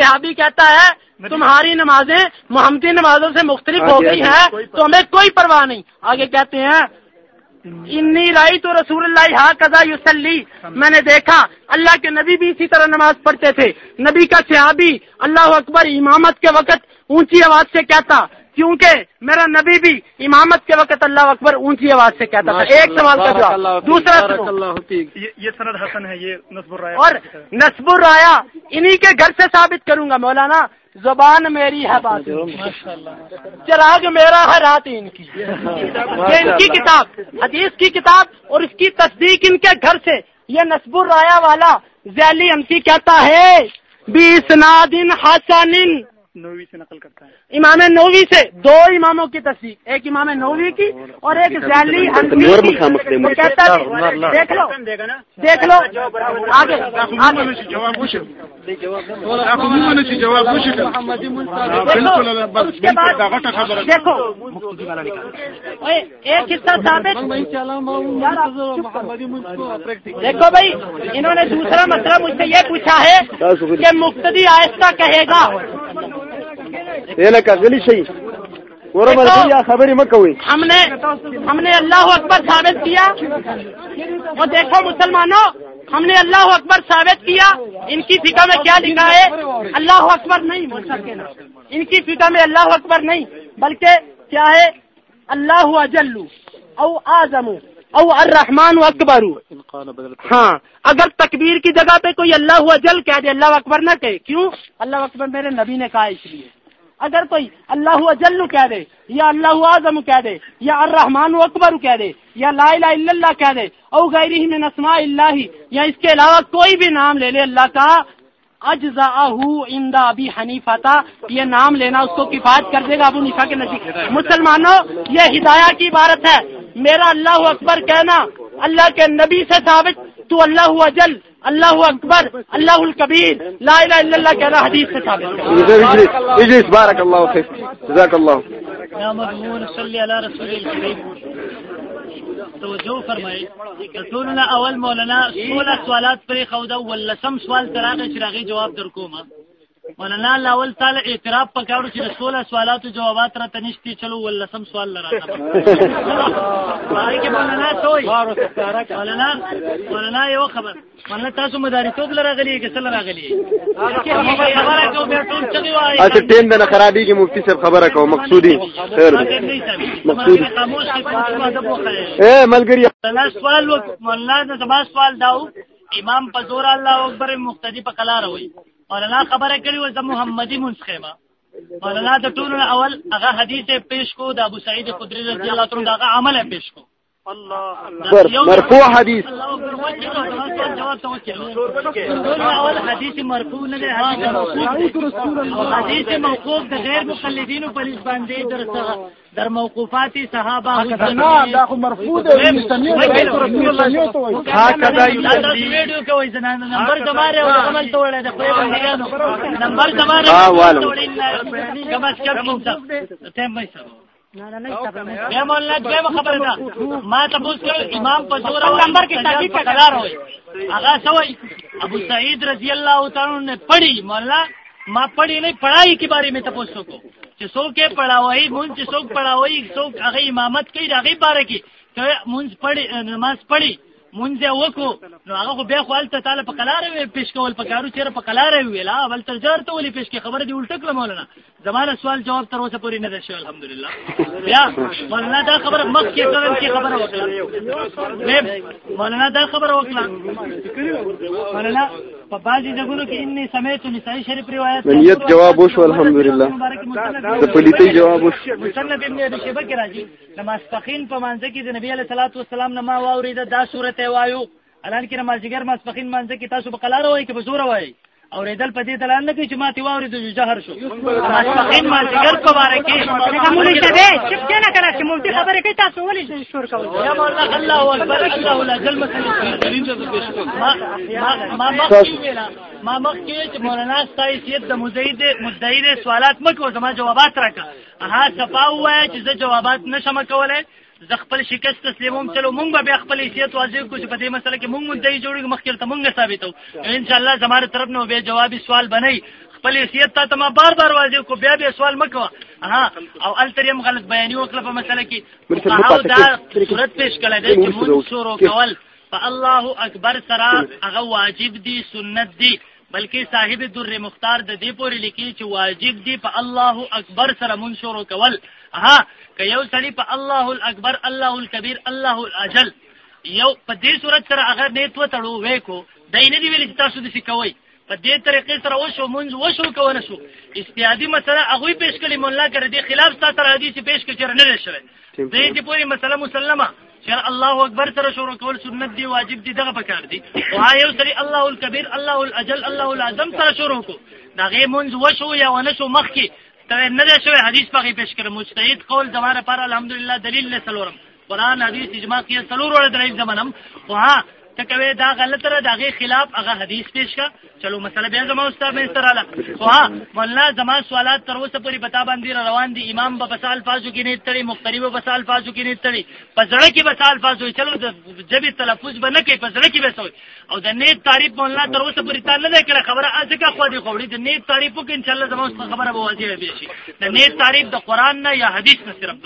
صحابی کہتا ہے تمہاری نمازیں محمدی نمازوں سے مختلف ہو گئی ہیں تو ہمیں کوئی پرواہ نہیں۔ آگے کہتے ہیں انی رائی تو رسول اللہ ہا قزا یوسلی میں نے دیکھا اللہ کے نبی بھی اسی طرح نماز پڑھتے تھے۔ نبی کا صحابی اللہ اکبر امامت کے وقت اونچی آواز سے کہتا کیونکہ میرا نبی بھی امامت کے وقت اللہ اکبر اونچی آواز سے کہتا تھا۔ ایک سوال کا جواب۔ دوسرا یہ سند حسن ہے یہ نصب الرایا اور نصب الرایا انہی کے گھر سے ثابت کروں گا مولانا زبان میری ہے بات۔ چراغ میرا ہے رات ان کی۔ یہ ان کی کتاب حدیث کی کتاب اور اس کی تصدیق ان کے گھر سے۔ یہ نصب الرایا والا ذیلی امسی کہتا ہے بیس نادن حسن نوی سے نقل کرتا ہے۔ امام نوی سے دو اماموں کی تصدیق، ایک امام نوی کی اور ایک ذیلی دیکھ لو دیکھ لو۔ آگے دیکھو ایک حصہ دیکھو بھائی، انہوں نے دوسرا مسئلہ مجھ سے یہ پوچھا ہے کہ مقتدی آہستہ کہے گا۔ خبر مت ہم نے ہم نے اللہ اکبر ثابت کیا وہ دیکھو مسلمانوں ہم نے اللہ اکبر ثابت کیا ان کی فکا میں کیا لکھا ہے اللہ اکبر نہیں ان کی فکا میں اللہ اکبر نہیں بلکہ کیا ہے اللہ اجلو او آزم او الرحمان اکبر ہاں اگر تکبیر کی جگہ پہ کوئی اللہ اجل کہہ دے اللہ اکبر نہ کہے کیوں اللہ اکبر میرے نبی نے کہا اس لیے اگر کوئی اللہ اجل کہہ دے، یا اللہ اعظم کہہ دے، یا الرحمان اکبر کہہ دے، یا لا الہ الا اللہ کہہ دے، او غیر من اسماء اللہ، یا اس کے علاوہ کوئی بھی نام لے لے، اللہ کا اجزا اندا ابھی حنیفہ تھا یہ نام لینا اس کو کفایت کر دے گا ابو نفا کے نزدیک۔ مسلمانوں، یہ ہدایہ کی عبارت ہے، میرا اللہ اکبر کہنا، اللہ کے نبی سے ثابت، تو اللہ اجل اللہ اکبر اللہ الکبیر لا الہ الا اللہ کہنا حدیث سے ثابت بارک اللہ جزاک اللہ صلی اللہ رسول توجہ فرمائے رسول اللہ اول مولانا سولہ سوالات پر خودا ولسم سوال تراغ چراغی جواب در کوما۔ مولانا لاول تعالی اعتراف پکاړو چې رسول سوالات او جوابات را تنشتي چلو ول سم سوال لرا باندې مولانا توي مولانا مولانا یو خبر. مولانا تاسو مداري توب لرا غلي کې چغي وای اچھا ټیم د خرابي کې مفتی صاحب خبره کو مقصودی خیر مقصودی اے ملګری. مولانا سوال مولانا زما سوال داو. امام پزور الله اکبر مختدی په کلا روي مولانا خبره کړې و زه محمدي منسخه مولانا د ټولو اول هغه حدیث پیش کو د ابو سعید خدری رضی الله عنه هغه عمل پیش کو. مرفوع حدیث اول حدیث مرفوع نه ده حدیث موقوف د غیر مقلدین په نسبت باندې درڅه در موقوفات صحابه دا خو مرفوع ده مستنی رسول الله هکذا ویډیو کوي زنانه نمبر زماره او عمل توړه ده خو بندګانو نمبر زماره ها والو کما سکم تم مې سره امام ابو سعید رضی الله تعالی عنہ نے پڑھی۔ مولانا ما پڑھی نہیں پڑھائی کے بارے میں تپوسو کو چې څوک یې پڑھاوي مونږ چې څوک پڑھاوي څوک هغه امامت کوي هغه باره کې چې مونږ پڑھی نماز پڑھی۔ مونږ وکړو نو هغه خو بیا خو الته تعالی په قلاره پیش کول په کارو چیرې په قلاره ویلا بل تر جار ته ولې پیش کې خبره دی الټه کړم مولانا۔ زمانه سوال جواب تر اوسه پوری نه ده شو الحمدلله بیا مولانا دا خبره مخ کې کړم کې خبره وکړه مولانا دا خبره وکړه مولانا په بعضی ځګونو کې اني سمعت نسائی شریف روایت نیت جواب وشو الحمدلله د پلیتی جواب وشو۔ مسند ابن ابي شيبه کې راځي په مانځ کې د نبی عليه الصلاه والسلام نما واورید دا سورته وایو۔ الان کې نماز جګر ماسپخین مانځ کې تاسو په قلار وایي کې په زور وایي اور ادل پدې دلان نه کوي چې ما تی واوري د جهر شو. ماسپخین ما جګر په واره کې مولوی صاحب چپ نه کړه چې مولوی خبره کوي تاسو ولې شور کوئ یا مولا الله اکبر الله لا جل ما ما ما مخ کې چې مولانا سایسیت د مزید مدعی سوالات مکو زما جوابات راکا ها صفا وای چې زه جوابات نشم کولای ز خپل شکست تسلیموم چلو مونږ به خپل حیثیت واضح کو چې په دې مسله کې مونږ مدعي جوړو مخکې ته مونږ ثابتو ان شاء الله زماره طرف نو به جوابي سوال بنئ. خپل حیثیت ته ما بار بار واضح کو بیا به سوال مکو ها او التریم غلط بیانی وکړه په مسله کې. او دا صورت پیش کړه چې مونږ شروع کول. په الله اکبر سره هغه واجب دي سنت دي بلکې صاحب در مختار د دې پورې لیکي چې واجب دي په الله اکبر سره مون شروع کول. ها که یو سړی په الله الاکبر الله الکبیر الله الاجل یو په دې صورت سره هغه نیت وتړو وېکو دای نه دی ویل چې تاسو دې کوي په دې طریقې سره وشو مونږ وشو کوونه شو. استیادی مسله هغه پیش کړي مولا کړ دې خلاف ستاسو حدیث پیش کړي نه شوی. دې دې پوری مسله مسلمه. چې الله اکبر سره شروع کول سنت دی، واجب دی، دغه پکار دی. او یو سری الله الکبیر الله الاجل الله الاعظم سره شروع کو دا غي مونږ وشو یا ونشو مخکي ته نه ده شوی حدیث پکې پیش کړ مجتهد قول زماره پر الحمدلله دلیل له سلورم. قرآن، حدیث، اجماع کې سلور ور دلیل زمانم. او ها ہاں، تکوي دا غلط را دغه خلاف هغه حدیث پیش کا. چلو مسله بیا زما استاد مې ستراله خو ها مولا زما سوالات تر اوسه پوری پتا باندې روان دي. امام په بسال فازو کې نه تړي مقتریب په بسال فازو کې نه تړي. پزړه کې بسال فازو چلو، د جبي تلفظ به نه کوي پزړه کې به او د نیت تعریف مولا تر اوسه پوری تا نه کړه خبره ازګه خو دي خوړي د نیت تعریف کې ان شاء الله زما خبره به واضح شي. د نیت تعریف د قران نه یا حدیث نه صرف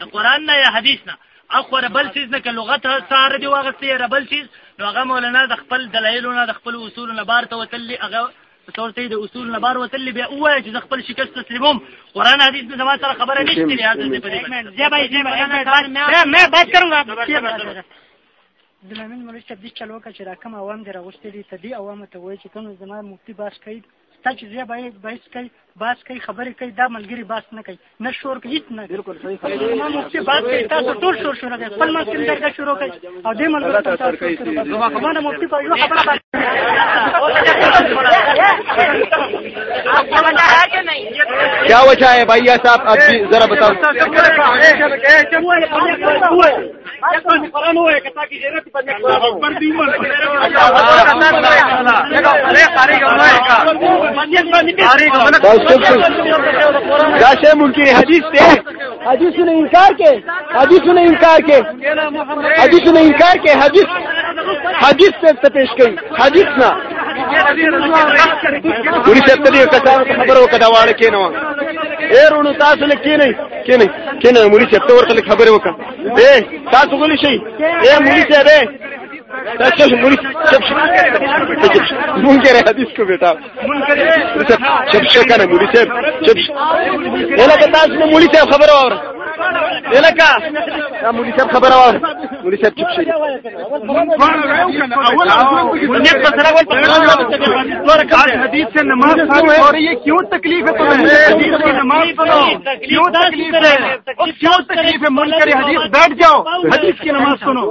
د قران نه یا حدیث نه. اخو ربل چیز نه که لغت ساره دی واغسته ربل چیز نو هغه مولانا د خپل دلایلونو د خپل اصولونو بار ته وتلی هغه ته د اصول نه بار وتلی بیا وای چې خپل شکست تسلیموم قران حدیث نه زما سره خبره نشته لري په دې زه به زه به بات کوم زمامن صاحب دې چلو کا چې راکم عوام دې راغوستې دي تدې عوام ته وایي چې کوم زما مفتی باس کوي تا چې زه به باس کوي باس کوي خبرې کوي دا ملګری باس نه کوي نه شور کوي هیڅ نه. بالکل صحیح ما مفتی باس کوي تاسو ټول شور شروع کوي خپل مسکن درګه شروع کوي او دې ملګری تاسو کوي ما مفتی په یو خبره کیا وجہ ہے بھیا صاحب؟ اب ذرا بتاؤ۔ ملکی حدیث سے حدیث نے انکار کے حدیث نے انکار کے۔ حدیث نے انکار کے حدیث حدیث سے پیش گئی حدیث نہ۔ پوری سے کدی کسان خبر ہو کدا واڑ کے نو اے رونو تاسو نے کی نہیں؟ کی نہیں؟ کی نہیں موری سے تو ورته خبر ہو کا اے تاسو کولی شي اے موری سے اے۔ حدیث کو بیٹا نے موری سے خبر اور سے خبر اور شي حدیث سے نماز ہو رہی ہے کیوں تکلیف ہے تمہیں؟ نماز پڑھو۔ کیوں تکلیف ہے؟ کیوں تکلیف ہے؟ حدیث بیٹھ جاؤ۔ حدیث کی نماز سنو۔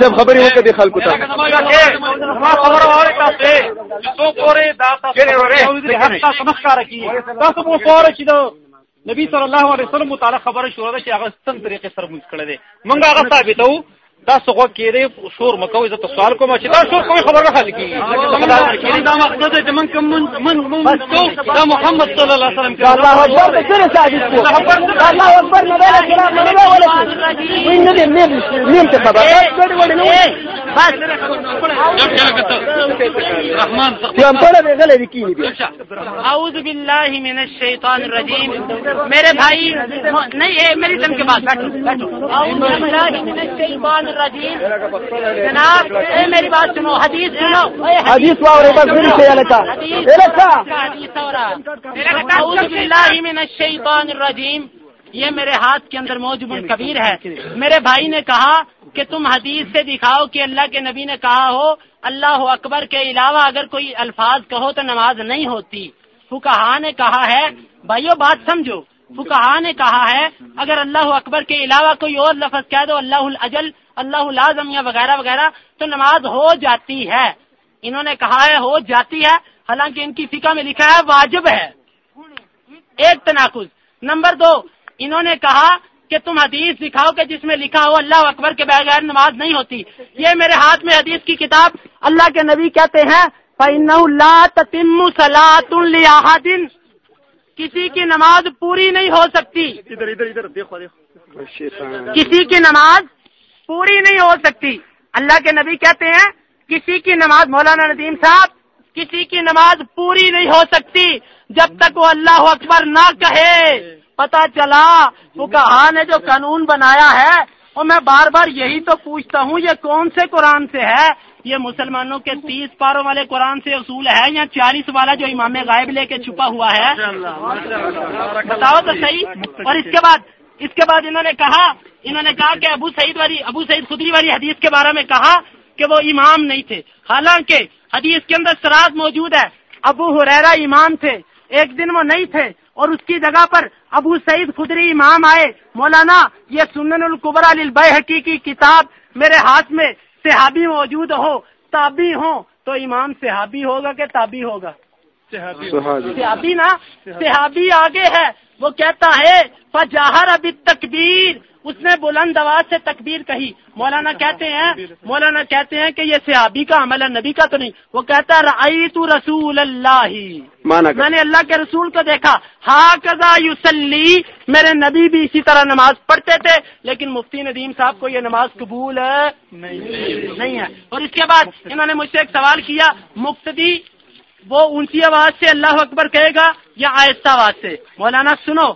صاحب ہو کے خلق نبی صلی الله علیه وسلم خبره شروع ده چې هغه څنګه طریقې سره موږ کړی دی موږ هغه ثابتو دا څنګه کېده شور مکوې زه ته سوال کوم چې دا شور کومه خبره خالي کی دا مقصد دی من کوم من من دا محمد صلی الله علیه وسلم الله اکبر سره ثابت کو الله اکبر نه ولا کلام نه ولا وین نه نیم ته خبره بس نه رحمان یم په لږه غلې کینی اعوذ باللہ من الشیطان الرجیم. میرے بھائی نہیں میری دم کے بعد بیٹھو. اعوذ باللہ من الشیطان الرجیم. جناب اے میری بات سنو حدیث سنو. حدیث میری سے حدیث اور اعوذ باللہ من الشیطان الرجیم. یہ میرے ہاتھ کے اندر موجود کبیر ہے. میرے بھائی نے کہا کہ تم حدیث سے دکھاؤ کہ اللہ کے نبی نے کہا ہو اللہ اکبر کے علاوہ اگر کوئی الفاظ کہو تو نماز نہیں ہوتی۔ فکہ نے کہا ہے بھائیو بات سمجھو۔ فکہ نے کہا ہے اگر اللہ اکبر کے علاوہ کوئی اور لفظ کہہ دو اللہ الجل اللہ لازم یا وغیرہ وغیرہ تو نماز ہو جاتی ہے۔ انہوں نے کہا ہے ہو جاتی ہے حالانکہ ان کی فقہ میں لکھا ہے واجب ہے۔ ایک تناقض۔ نمبر دو انہوں نے کہا کہ تم حدیث دکھاؤ کہ جس میں لکھا ہو اللہ اکبر کے بغیر نماز نہیں ہوتی۔ یہ میرے ہاتھ میں حدیث کی کتاب اللہ کے نبی کہتے ہیں دن کسی کی نماز پوری نہیں ہو سکتی۔ ادھر ادھر ادھر دیکھو دیکھو۔ کسی کی نماز پوری نہیں ہو سکتی۔ اللہ کے نبی کہتے ہیں، کسی کی نماز مولانا ندیم صاحب، کسی کی نماز پوری نہیں ہو سکتی۔ جب تک وہ اللہ اکبر نہ کہے پتا چلا وہ نے جو قانون بنایا ہے؟ اور میں بار بار یہی تو پوچھتا ہوں، یہ کون سے قرآن سے ہے؟ یہ مسلمانوں کے تیس پاروں والے قرآن سے اصول ہے یا چالیس والا جو امام غائب لے کے چھپا ہوا ہے؟ بتاؤ تو صحیح۔ اور اس کے بعد، اس کے بعد انہوں نے کہا انہوں نے کہا کہ ابو سعید والی ابو سعید خدری والی حدیث کے بارے میں کہا کہ وہ امام نہیں تھے۔ حالانکہ حدیث کے اندر سراج موجود ہے۔ ابو حریرا امام تھے۔ ایک دن وہ نہیں تھے اور اس کی جگہ پر ابو سعید خدری امام آئے۔ مولانا یہ سنن القبر حقی کی کتاب میرے ہاتھ میں صحابی موجود ہو تابی ہو تو امام صحابی ہوگا کہ تابی ہوگا؟ صحابی نا؟ صحابی۔ آگے ہے۔ وہ کہتا ہے فجاہر ابھی تکبیر اس نے بلند آواز سے تکبیر کہی۔ مولانا کہتے ہیں مولانا کہتے ہیں کہ یہ صحابی کا عمل ہے نبی کا تو نہیں۔ وہ کہتا ہے تو رسول اللہ. میں نے اللہ کے رسول کو دیکھا۔ ہا کزا یوسلی میرے نبی بھی اسی طرح نماز پڑھتے تھے لیکن مفتی ندیم صاحب کو یہ نماز قبول ہے؟ نہیں۔ ہے۔ اور اس کے بعد انہوں نے مجھ سے ایک سوال کیا مفتی وہ اونچی آواز سے اللہ اکبر کہے گا یا آہستہ آواز سے؟ مولانا سنو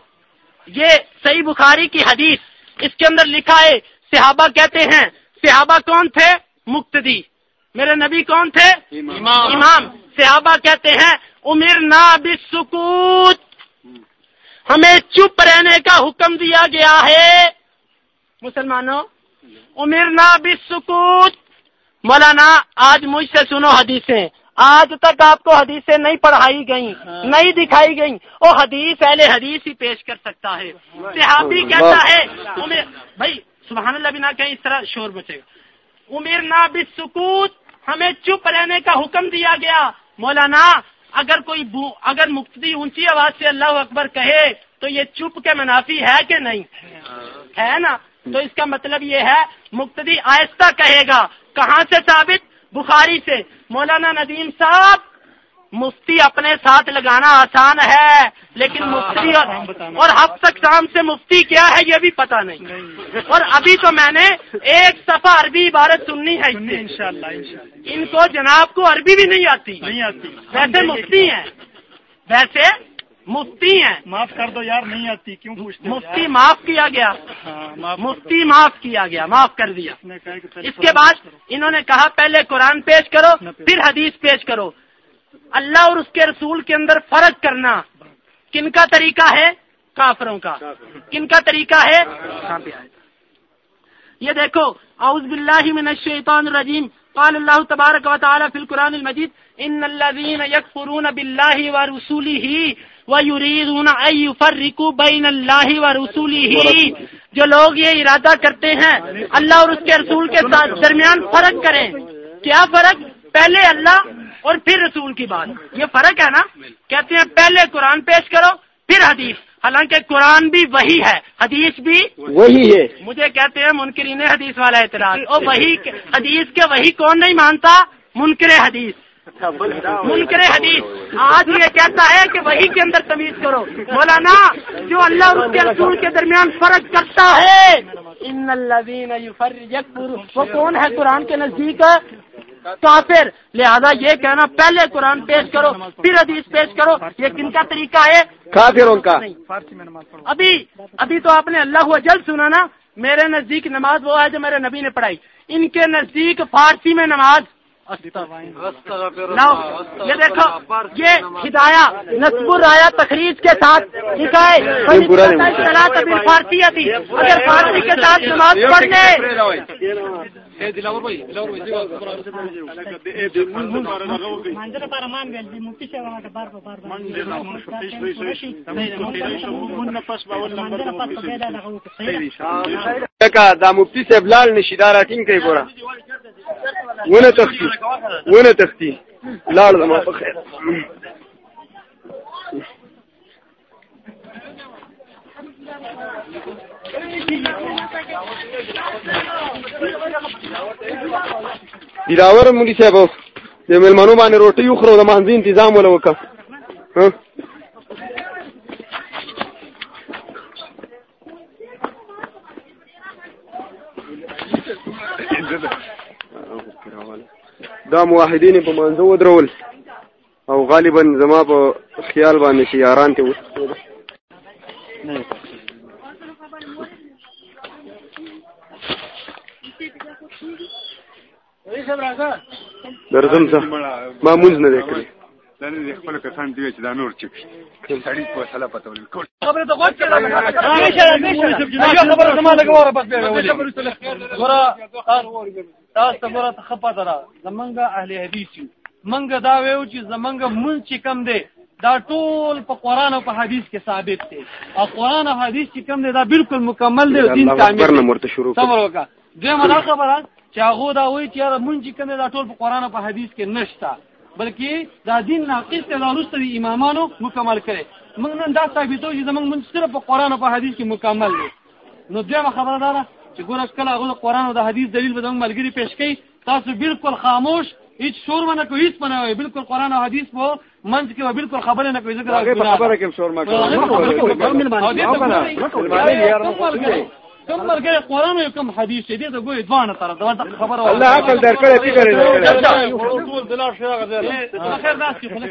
یہ صحیح بخاری کی حدیث اس کے اندر لکھا ہے صحابہ کہتے ہیں صحابہ کون تھے؟ مقتدی۔ میرے نبی کون تھے؟ امام۔ امام۔ صحابہ کہتے ہیں امیر نا بسکوت ہمیں چپ رہنے کا حکم دیا گیا ہے۔ مسلمانوں امیر نا بسکوت مولانا آج مجھ سے سنو حدیثیں۔ آج تک آپ کو حدیثیں نہیں پڑھائی گئیں ہاں۔ نہیں دکھائی گئیں۔ وہ حدیث اہل حدیث ہی پیش کر سکتا ہے۔ صحابی کہتا ہے بھائی سبحان اللہ بنا کہیں اس طرح شور بچے گا۔ امیر نا سکوت ہمیں چپ رہنے کا حکم دیا گیا۔ مولانا اگر کوئی اگر مفتی اونچی آواز سے اللہ اکبر کہے تو یہ چپ کے منافی ہے کہ نہیں؟ ہے نا؟ تو اس کا مطلب یہ ہے مقتدی آہستہ کہے گا۔ کہاں سے ثابت؟ بخاری سے۔ مولانا ندیم صاحب مفتی اپنے ساتھ لگانا آسان ہے لیکن مفتی اور اب تک شام سے مفتی کیا ہے یہ بھی پتا نہیں۔ اور ابھی تو میں نے ایک صفحہ عربی عبارت سننی ہے ان کو جناب کو عربی بھی نہیں آتی۔ نہیں آتی۔ ویسے مفتی ہیں۔ ویسے مفتی ہیں۔ معاف کر دو یار نہیں آتی کیوں پوچھتے مفتی معاف کیا گیا۔ ہاں، مفتی معاف کیا گیا معاف کر دیا۔ اس کے بعد انہوں نے کہا پہلے قرآن پیش کرو پھر حدیث پیش کرو۔ اللہ اور اس کے رسول کے اندر فرق کرنا۔ کن کا طریقہ ہے؟ کافروں کا۔ کن کا طریقہ ہے؟ یہ دیکھو اعوذ باللہ من الشیطان الرجیم۔ قال اللہ تبارک و تعالی فی القرآن المجید، ان الذين يكفرون بالله ورسوله ويريدون ان يفرقوا بين الله ورسوله جو لوگ یہ ارادہ کرتے ہیں اللہ اور اس کے رسول کے ساتھ درمیان فرق کریں، کیا فرق؟ پہلے اللہ اور پھر رسول کی بات. یہ فرق ہے نا؟ کہتے ہیں پہلے قرآن پیش کرو، پھر حدیث. حالانکہ قرآن بھی وہی ہے حدیث بھی وہی ہے۔ مجھے کہتے ہیں منکرین حدیث والا اعتراض۔ اور وہی حدیث کے وہی کون نہیں مانتا؟ منکر حدیث۔ منکر حدیث۔ آج یہ کہتا ہے کہ وہی کے اندر تمیز کرو۔ مولانا جو اللہ اور اس کے رسول کے درمیان فرق کرتا ہے۔ ان اللہ وہ کون ہے قرآن کے نزدیک؟ کافر لہذا یہ کہنا پہلے قرآن پیش کرو پھر حدیث پیش کرو یہ کن کا طریقہ ہے؟ کافروں کا۔ ابھی ابھی تو آپ نے اللہ جلد سنا نا میرے نزدیک نماز وہ ہے جو میرے نبی نے پڑھائی۔ ان کے نزدیک فارسی میں نماز۔ یہ دیکھو یہ ہدایا نصب الرایا تقریر کے ساتھ فارسی تھی اگر فارسی کے ساتھ نماز دا مفتی کئی بورا ونه تختی ونه تختی لاړ زما په خیر دیراور مولي صاحب د ملمنو باندې روټي خورو د مانځي تنظیم ولا وکړه؟ ها؟ دا موحدین په منځو ودرول او غالبا زما په خیال باندې چې یاران ته وست درځم څه ما مونږ نه وکړي دا نه خپل کسان دی چې دا نور چپ سړی په سلا پته ولې کول خبره ته غوښته خبره زما لګوره بس بیا ورا تاسو خبره ته خپه ده. زمونږ اهل حدیث منګ دا ویو چې زمونږ مونږ چې کم دی دا ټول په قران او په حدیث کې ثابت دی. او قران او حدیث چې کم دی دا بالکل مکمل دی دین کامل صبر وکړه. خبره چې هغه دا وایي چې مونږ چې کم دی دا ټول په قران او په حدیث کې نشته. بلکې دا دین ناقص دی دا رسته امامانو مکمل کړي موږ نن دا ثابتو چې زمونږ مونږ صرف په قران او په حدیث کې مکمل دی. نو دوی خبره ده چې ګور کله هغه قرآن او د حدیث دلیل به زموږ ملګری پیش کړي تاسو بالکل خاموش هیڅ شور نه کوي هیڅ نه وي بالکل قرآن او حدیث په منځ کې بالکل خبره نه کوي ځکه خبره کوي شور ما کوي کم مرګره قرآن او کم حدیث دې ته ګوي ځوانه تر دا خبره الله عقل درکړه دې کړی خیر دا چې خلک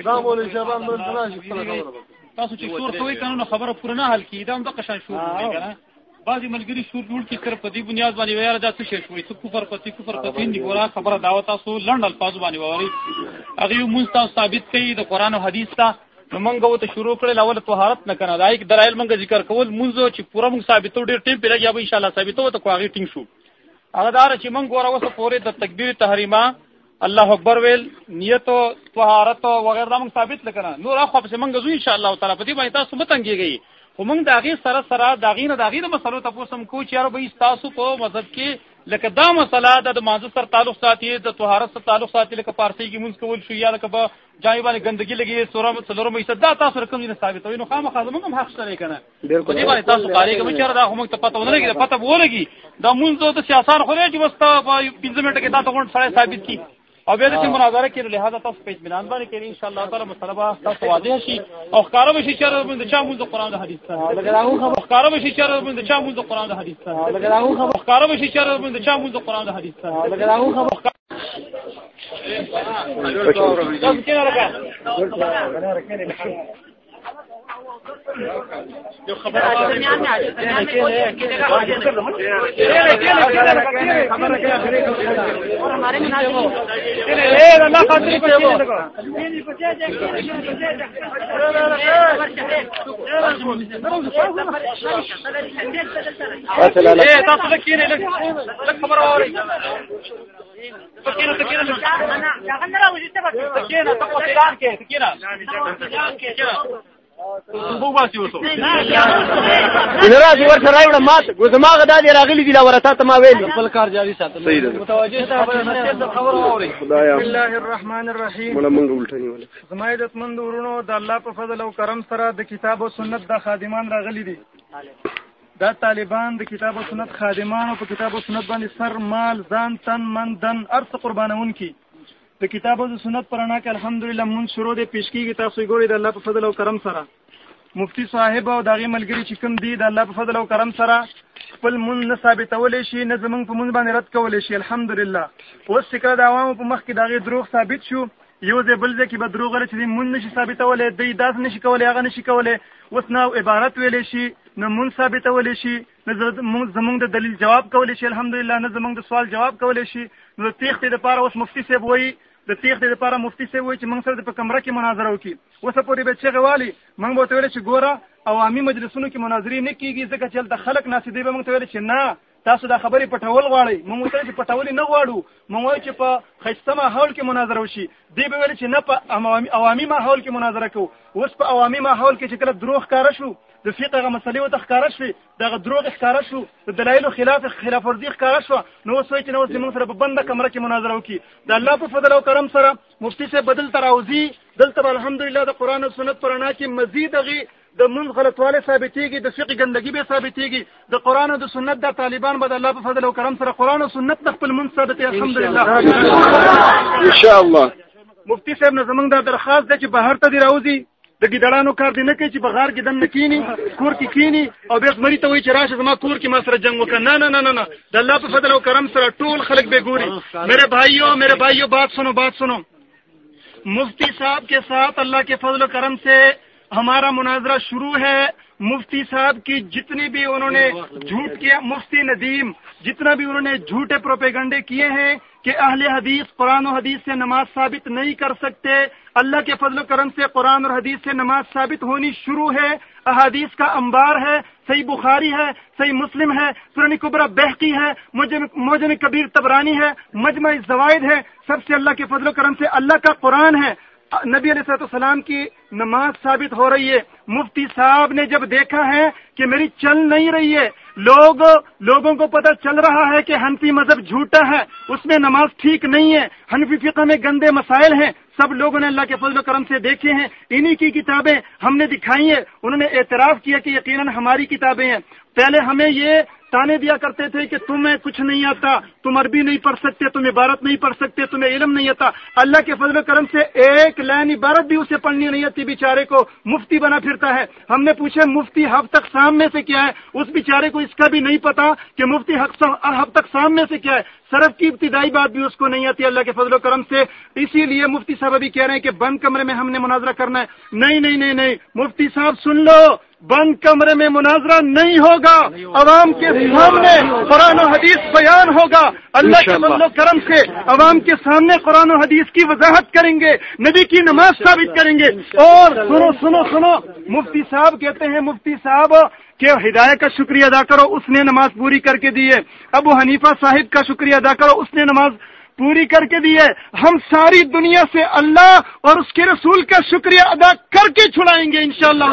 تاسو چې شور کوي قانون خبره پوره نه حل کی دا هم د قشان شور کوي بعضی ملګری شور جوړ کی صرف په دې بنیاد باندې ویل دا څه شي شوی څه کفر پتی کفر پتی دی ګورا خبره دعوت تاسو لند الفاظ باندې ووري هغه مونږ تاسو ثابت کړي د قران او حدیث ته نو موږ ته شروع کړل اول طهارت نه کنه؟ دای دلایل موږ ذکر کول مونږ چې پوره موږ ثابتو ډیر ټیم پیل یا به ان شاء الله ثابتو ته کوغه ټینګ شو. هغه دار چې موږ ګوره وسه پورې د تکبیر تحریما الله اکبر ویل نیت او طهارت او وغیرہ موږ ثابت لکنه نور اخو په موږ زو ان شاء الله تعالی. په دې باندې تاسو متنګيږي خو موږ د سره سره، د نه، د هغې د مسلو تپوس هم کوو چې یاره به ستاسو په مذهب کې لکه دا مسله د د مانځه سره تعلق ساتي د طهارت سره تعلق ساتي لکه پارسي کې مونږ کول شو یا لکه په جای باندې ګندګي لګي سورم څلورم ایست دا تاسو رقم نه ثابتوي نو خامخا موږ هم حق سره کنه. په دې باندې تاسو قاری کوم چې دا هم ته پته ونه لګي پته ولګي. دا مونږ ته سیاست خو نه چې وستا په 15 منټه کې تاسو ثابت کی او بیا د مناظره کې لہذا تاسو په اطمینان باندې کې ان شاء الله تعالی مسله تاسو واضح شي. او ښکارا به شي چې موږ چا موږ د قران د حدیث سره. ښکارا به شي چې موږ د چا موږ قران د حدیث سره. ښکارا به شي چې موږ د چا موږ قران د حدیث سره. لګراو تاسو کې نه راکړه جو خبر خبر راځي ورته راوړه مات ګزماغه د دې راغلي دي دا ورته ته ما ویل خپل کار جاري ساتل صحیح ده متوجه ته خبر اوري خدایا بسم الله الرحمن الرحیم موږ مونږ الټنی ول زمایدت مند ورونو د الله په فضل او کرم سره د کتاب او سنت د خادمان راغلي دي دا طالبان د کتاب او سنت خادمان او په کتاب او سنت باندې سر مال ځان تن من دن ارث قربانون کی د کتاب او سنت پرانا کې الحمدلله مون شروع د پیشکی کی تاسو ګوري د الله په فضل او کرم سره. مفتی صاحب او دغه ملګری چې کوم دی د الله په فضل او کرم سره خپل مون نه ثابتولې شي، نه زمونږ په مون باندې رد کولې شي، الحمدلله. اوس چې کله د عوامو په مخ کې دغه دروغ ثابت شو، یو ځای بل ځای کې به دروغ لري چې مون نشي ثابتولې دی داس نشي کولای هغه نشي کولای اوس نو عبارت ویلې شي، نه مون ثابتولې شي، نه زمونږ د دلیل جواب کولې شي، الحمدلله، نه زمونږ د سوال جواب کولې شي. نو تیختې د پاره اوس مفتی صاحب وایي د تیختې لپاره مفتی صاحب وایي چې موږ سره په کمره کې مناظره وکړي. اوسه پورې به چغې والي، موږ به ویل چې ګوره، عوامي مجلسونو کې مناظرې نه کېږي ځکه چې هلته خلک ناستې دی به موږ ویل چې نه، تاسو دا خبرې پټول غواړئ. موږ ورته چې پټولې نه غواړو. موږ وایو چې په ښایسته ماحول کې مناظره وشي. دی به ویل چې نه، په عوامي ماحول کې مناظره کوو. اوس په عوامي ماحول کې چې کله دروغ ښکاره شو د فقه هغه مسلې ورته ښکاره شوې دغه دروغ ښکاره شو د دلایلو خلاف خلاف ورزي ښکاره شوه. نو وایي چې نو اوس موږ سره په بنده کمره کې مناظره وکړي. د الله په فضل او کرم سره مفتي صاحب بدل ته راوځي. دلته الحمدلله د قرآن او سنت رڼا کې مزید هغې د منځ غلطوالی ثابتېږي د فقه ګندګي به ثابتېږي. د قرآن او د سنت د طالبان به د الله په فضل او کرم سره قرآن او سنت د خپل منځ ثابتې الحمدلله. ان شاء الله مفتی صاحب نه زمونږ دا درخواست دی چې بهر ته دې راوځي. د ګیدړانو کار دی نه کوي چې بغار کې دن کینی کور کې کینی او بیا مری ته وایي چې راشه، زما کور کې ما سره جنگ وکړه. نه نه نه نه د الله په فضل او کرم سره ټول خلک به ګوري. میرے بھائیو میرے بھائیو، بات سنو بات سنو. مفتی صاحب کے ساتھ اللہ کے فضل و کرم سے ہمارا مناظرہ شروع ہے۔ مفتی صاحب کی جتنی بھی انہوں نے جھوٹ کیا، مفتی ندیم جتنا بھی انہوں نے جھوٹے پروپیگنڈے کیے ہیں کہ اہل حدیث قرآن و حدیث سے نماز ثابت نہیں کر سکتے، اللہ کے فضل و کرم سے قرآن اور حدیث سے نماز ثابت ہونی شروع ہے، احادیث کا انبار ہے، صحیح بخاری ہے، صحیح مسلم ہے سرنی قبرا بحقی ہے موجن کبیر تبرانی ہے، مجمع زوائد ہے، سب سے اللہ کے فضل و کرم سے اللہ کا قرآن ہے۔ نبی علیہ صلاحت السلام کی نماز ثابت ہو رہی ہے۔ مفتی صاحب نے جب دیکھا ہے کہ میری چل نہیں رہی ہے، لوگ، لوگوں کو پتہ چل رہا ہے کہ حنفی مذہب جھوٹا ہے، اس میں نماز ٹھیک نہیں ہے، حنفی فقہ میں گندے مسائل ہیں۔ سب لوگوں نے اللہ کے فضل و کرم سے دیکھے ہیں۔ انہی کی کتابیں ہم نے دکھائی ہیں۔ انہوں نے اعتراف کیا کہ یقیناً ہماری کتابیں ہیں۔ پہلے ہمیں یہ تانے دیا کرتے تھے کہ تمہیں کچھ نہیں آتا، تم عربی نہیں پڑھ سکتے، تم عبارت نہیں پڑھ سکتے، تمہیں علم نہیں آتا۔ اللہ کے فضل و کرم سے ایک لائن عبارت بھی اسے پڑھنی نہیں آتی، بیچارے کو مفتی بنا پھرتا ہے۔ ہم نے پوچھے مفتی ہف تک سام میں سے کیا ہے؟ اس بیچارے کو اس کا بھی نہیں پتا کہ مفتی ہف تک سام میں سے کیا ہے۔ سرف کی ابتدائی بات بھی اس کو نہیں آتی، اللہ کے فضل و کرم سے۔ اسی لیے مفتی صاحب ابھی کہہ رہے ہیں کہ بند کمرے میں ہم نے مناظرہ کرنا ہے۔ نہیں نہیں نہیں نہیں، مفتی صاحب سن لو۔ بند کمرے میں مناظرہ نہیں ہوگا عوام کے سامنے قرآن و حدیث بیان ہوگا۔ اللہ کے فضل و کرم سے عوام کے سامنے قرآن و حدیث کی وضاحت کریں گے نبی کی نماز ثابت کریں گے۔ اور سنو سنو سنو مفتی صاحب کہتے ہیں مفتی صاحب کہ ہدایت کا شکریہ ادا کرو اس نے نماز پوری کر کے دی ہے۔ ابو حنیفہ صاحب کا شکریہ ادا کرو اس نے نماز پوری کر کے دی ہے ہم ساری دنیا سے اللہ اور اس کے رسول کا شکریہ ادا کر کے چھڑائیں گے انشاءاللہ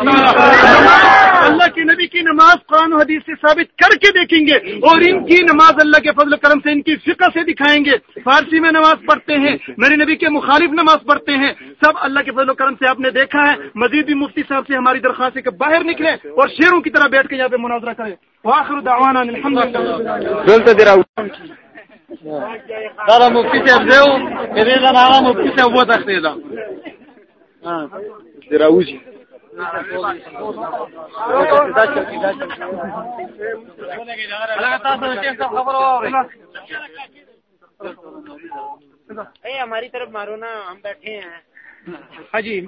اللہ کے نبی کی نماز قرآن و حدیث سے ثابت کر کے دیکھیں گے اور ان کی نماز اللہ کے فضل کرم سے ان کی فقہ سے دکھائیں گے۔ فارسی میں نماز پڑھتے ہیں، میرے نبی کے مخالف نماز پڑھتے ہیں۔ سب اللہ کے فضل و کرم سے آپ نے دیکھا ہے۔ مزید بھی مفتی صاحب سے ہماری درخواست ہے کہ باہر نکلے اور شیروں کی طرح بیٹھ کے یہاں پہ مناظرہ کریں۔ واخر دعوانا الحمد دارا مفتی سے افزیو کدی دا نارا مفتی سے ابو تختی دا دراوزی ہماری طرف مارو نا ہم بیٹھے ہیں۔ ہاں جی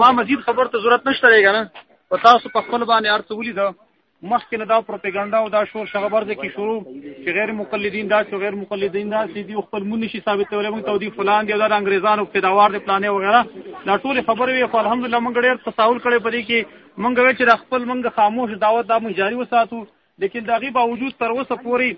ما مزید خبر ته ضرورت نشته رہے گا نا او تاسو په خپل باندې ارڅولې ده مخکې نه دا پروپاګاندا او دا شور خبر ده کی شروع چې غیر مقلدین دا چې غیر مقلدین دا چې دی خپل مونږ نشي ثابتولای موږ ته دی فلان دی دا انګریزانو په داوار دی پلانې وغیرہ دا ټول خبرې وي خو الحمدلله موږ ډېر تصاول کړي پدې کې. موږ وی چې خپل موږ خاموش دعوت دا موږ جاری وساتو. لیکن دا دغه باوجود تر اوسه پوری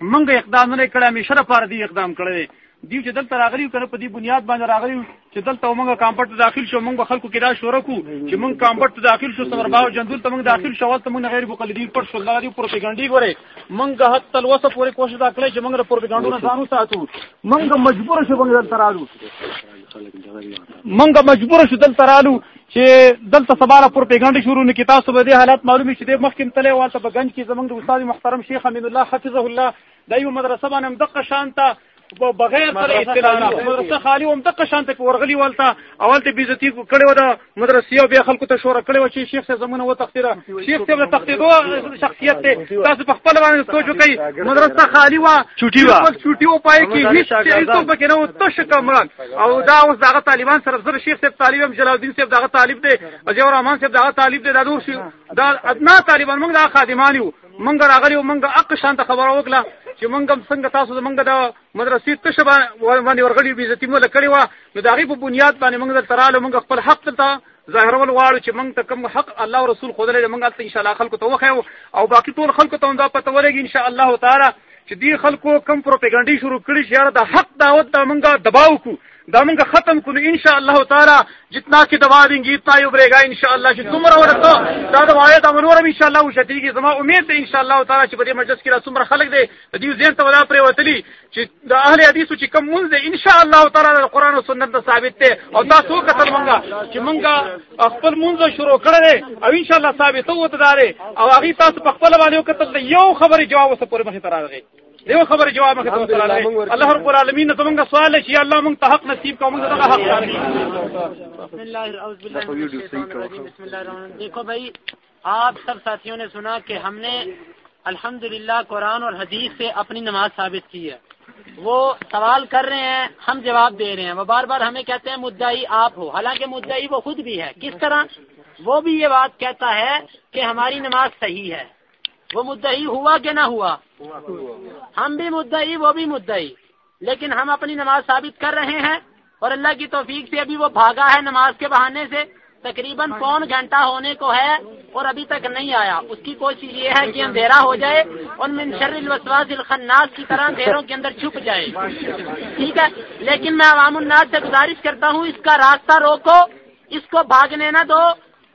منګ اقدام نه کړه می شرف پر دی اقدام کړی دیو چې دلته راغلی کنه په دې بنیاد باندې راغلی چې دلته موږ کامپټ داخل شو موږ خلکو کې دا شروع کو چې موږ کامپټ داخل شو سمر باو جندول ته موږ داخل شو ته موږ غیر مقلدین پر شو لغدي پروپاګاندا غره موږ حتی تل وسه پورې کوشش دا چې موږ پروپاګاندا نه ځانو ساتو موږ مجبور شو موږ دلته رالو. موږ مجبور شو دلته رالو چې دلته سباله پروپاګاندا شروع نه کی تاسو به دې حالات معلومي چې د مخکې تلې واته په گنج کې زمونږ د استاد محترم شیخ امین الله، حفظه الله دایو مدرسه باندې دقه شانته بغیر سره اطلاع مدرسه خالی هم دغه شانت په ورغلی ولته اول ته بیزتی کړي و د مدرسې او بیا خلکو ته شور و چې شیخ صاحب زمونه و شیخ صاحب تقدیدو شخصیت ته تاسو په خپل باندې سوچ وکړئ مدرسه خالی و چوټي و چوټي و پای کې هیڅ هیڅ په کې نو تو شکمړ او دا اوس دغه طالبان سره زر شیخ صاحب طالب جلال الدین صاحب دغه طالب دی اجو رحمان صاحب دغه طالب دی دا دور شي دا ادنا طالبان موږ د خادمان یو موږ راغلی موږ اق شانت خبره وکړه. چې مونږ هم څنګه تاسو موږ د مدرسې تشه باندې ورغړي بي عزتي مولا کړی و نو داغي په بنیاد باندې مونږ د تراله مونږ خپل حق ته ظاهر ول واړو چې مونږ ته کوم حق الله او رسول خدای له مونږ ته ان شاء الله خلکو ته وخیو او باقي ټول خلکو ته دا پته ورګي ان شاء الله تعالی چې دې خلکو کم پروپاګاندا شروع کړی چې دا حق دعوت ته مونږه دباو کو دامن کا ختم کن ان شاء اللہ تعالی جتنا کی دبا دیں گی اتنا ہی ابرے گا ان شاء اللہ ورتو دا دعائے دا منور ان شاء اللہ وشتی کی زما امید ہے ان شاء اللہ تعالی چې مجلس کی رسوم خلق دی زین تو ولا پر وتلی چې دا اهل حدیث چې مونږ دے ان شاء الله تعالی قرآن او سنت ثابت ته او دا څو کتل مونږه چې مونږه خپل مونږ شروع کړل او ان شاء الله ثابت وته داري او هغه تاسو په خپل باندې یو خبره جواب وسه پورې مخه تراغی دیو خبر جواب مکه تو تعالی الله رب العالمین ته موږ سوال شي الله موږ ته حق نصیب کوم موږ ته حق بسم اللہ بسم اللہ دیکھو بھائی آپ سب ساتھیوں نے سنا کہ ہم نے الحمد قرآن اور حدیث سے اپنی نماز ثابت کی ہے۔ وہ سوال کر رہے ہیں ہم جواب دے رہے ہیں۔ وہ بار بار ہمیں کہتے ہیں مدعی آپ ہو۔ حالانکہ مدعی وہ خود بھی ہے۔ کس طرح؟ وہ بھی یہ بات کہتا ہے کہ ہماری نماز صحیح ہے۔ وہ مدعی ہوا کہ نہ ہوا؟ ہم بھی مدعی، وہ بھی مدعی۔ لیکن ہم اپنی نماز ثابت کر رہے ہیں اور اللہ کی توفیق سے ابھی وہ بھاگا ہے نماز کے بہانے سے۔ تقریباً پون گھنٹہ ہونے کو ہے اور ابھی تک نہیں آیا۔ اس کی کوشش یہ ہے کہ اندھیرا ہو جائے اور منشر الوسواس الخناس کی طرح اندھیروں کے اندر چھپ جائے۔ ٹھیک ہے؟ لیکن میں عوام الناس سے گزارش کرتا ہوں، اس کا راستہ روکو، اس کو بھاگنے نہ دو،